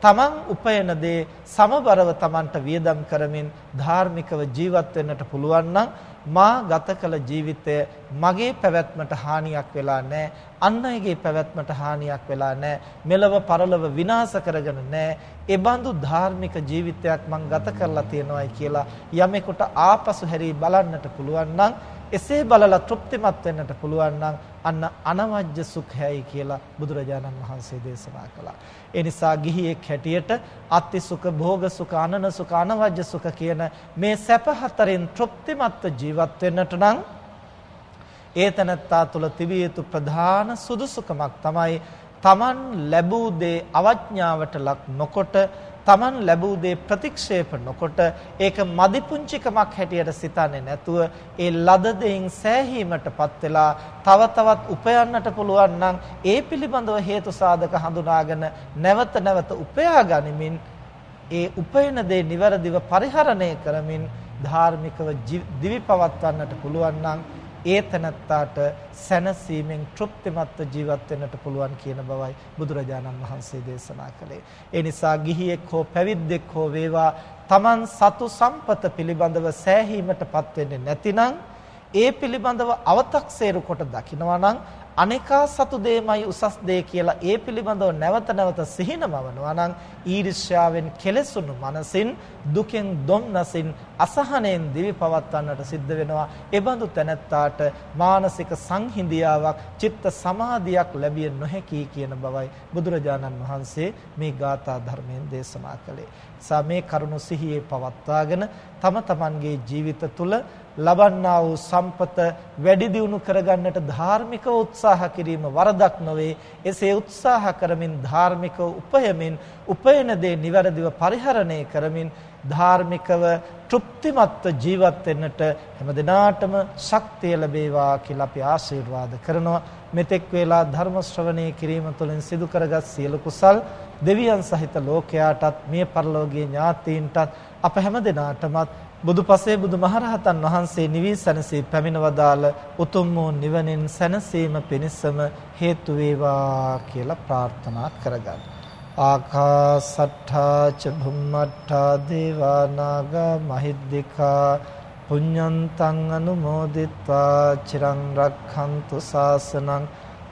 තමන් උපයන දේ සමබරව තමන්ට වියදම් කරමින් ධාර්මිකව ජීවත් වෙන්නට පුළුවන් නම් මා ගත කළ ජීවිතය මගේ පැවැත්මට හානියක් වෙලා නැහැ අන් අයගේ පැවැත්මට හානියක් වෙලා නැහැ මෙලව පරලව විනාශ කරගෙන නැහැ. ඒ බඳු ධාර්මික ජීවිතයක් මං ගත කරලා තියෙනවායි කියලා යමෙකුට ආපසු හැරී බලන්නට පුළුවන් නම් එසේ බලලා තෘප්තිමත් වෙන්නට පුළුවන් නම් අන්න අනවජ්‍ය සුඛයයි කියලා බුදුරජාණන් වහන්සේ දේශනා කළා. ඒ නිසා ගිහියෙක් හැටියට අත්ති සුඛ, භෝග සුඛ, අනන සුඛ, අනවජ්‍ය සුඛ කියන මේ සැප හතරෙන් තෘප්තිමත්ව ජීවත් වෙන්නට නම් ඒ තනත්තා තුළ තිබිය යුතු ප්‍රධාන සුදුසුකමක් තමයි Taman ලැබූ දේ අවඥාවට ලක් නොකොට Taman ලැබූ දේ ප්‍රතික්ෂේප නොකොට ඒක මදි පුංචිකමක් හැටියට සිතන්නේ නැතුව ඒ ලද දෙයින් සෑහීමටපත් වෙලා තව තවත් උපයන්නට පුළුවන් නම් ඒ පිළිබඳව හේතු සාධක හඳුනාගෙන නැවත නැවත උපයා ගනිමින් ඒ උපයන දේ નિවරදිව පරිහරණය කරමින් ධාර්මිකව දිවි පවත්වන්නට පුළුවන් නම් ඒ තනත්තාට සැනසීමෙන් තෘප්තිමත්ව ජීවත් වෙන්නට පුළුවන් කියන බවයි බුදුරජාණන් වහන්සේ දේශනා කළේ. ඒ නිසා ගිහියෙක් හෝ පැවිද්දෙක් හෝ වේවා Taman සතු සම්පත පිළිබඳව සෑහීමටපත් වෙන්නේ නැතිනම් ඒ පිළිබඳව අව탁සේරු කොට දකිනවා නම් අනේකා සතු දෙයමයි උසස් දෙය කියලා ඒ පිළිබඳව නැවත නැවත සිහිනමවනවා නම් ඊර්ෂ්‍යාවෙන් කෙලෙසුණු මනසින් දුකෙන් දුම්නසින් අසහනෙන් දිවි පවත්වන්නට සිද්ධ වෙනවා ඒ බඳු තැනැත්තාට මානසික සංහිඳියාවක් චිත්ත සමාධියක් ලැබිය නොහැකි කියන බවයි බුදුරජාණන් වහන්සේ මේ ගාථා ධර්මයෙන් දේශනා කළේ. සා මේ කරුණු සිහියේ පවත්වාගෙන තම තමන්ගේ ජීවිත තුළ ලබන්නා වූ සම්පත වැඩි දියුණු කරගන්නට ධාර්මික උත්සාහ කිරීම වරදක් නොවේ. එසේ උත්සාහ කරමින් ධාර්මික උපයමින් උපයන දේ નિවරදිව පරිහරණය කරමින් ධාර්මිකව තෘප්තිමත්ව ජීවත් වෙන්නට හැම දිනාටම ශක්තිය ලැබේවා කියලා අපි ආශිර්වාද කරනවා. මෙතෙක් වේලා ධර්ම ශ්‍රවණය කිරීම තුළින් සිදු කරගත් සියලු කුසල් දෙවියන් සහිත ලෝකයාටත් මිය පරලෝකීය ඥාතීන්ටත් අප හැම දිනාටමත් බුදුපසේ බුදුමහරහතන් වහන්සේ නිවී සැනසී පැමිණවදාල උතුම් වූ නිවනින් සැනසීම පිණිසම හේතු වේවා කියලා ප්‍රාර්ථනා කරගන්න. ආකාසට්ඨා ච භුම්මට්ඨා දේවා නාග මහිද්దికා පුඤ්ඤන්තං අනුමෝදිත්වා චිරං රක්ඛන්තු ශාසනං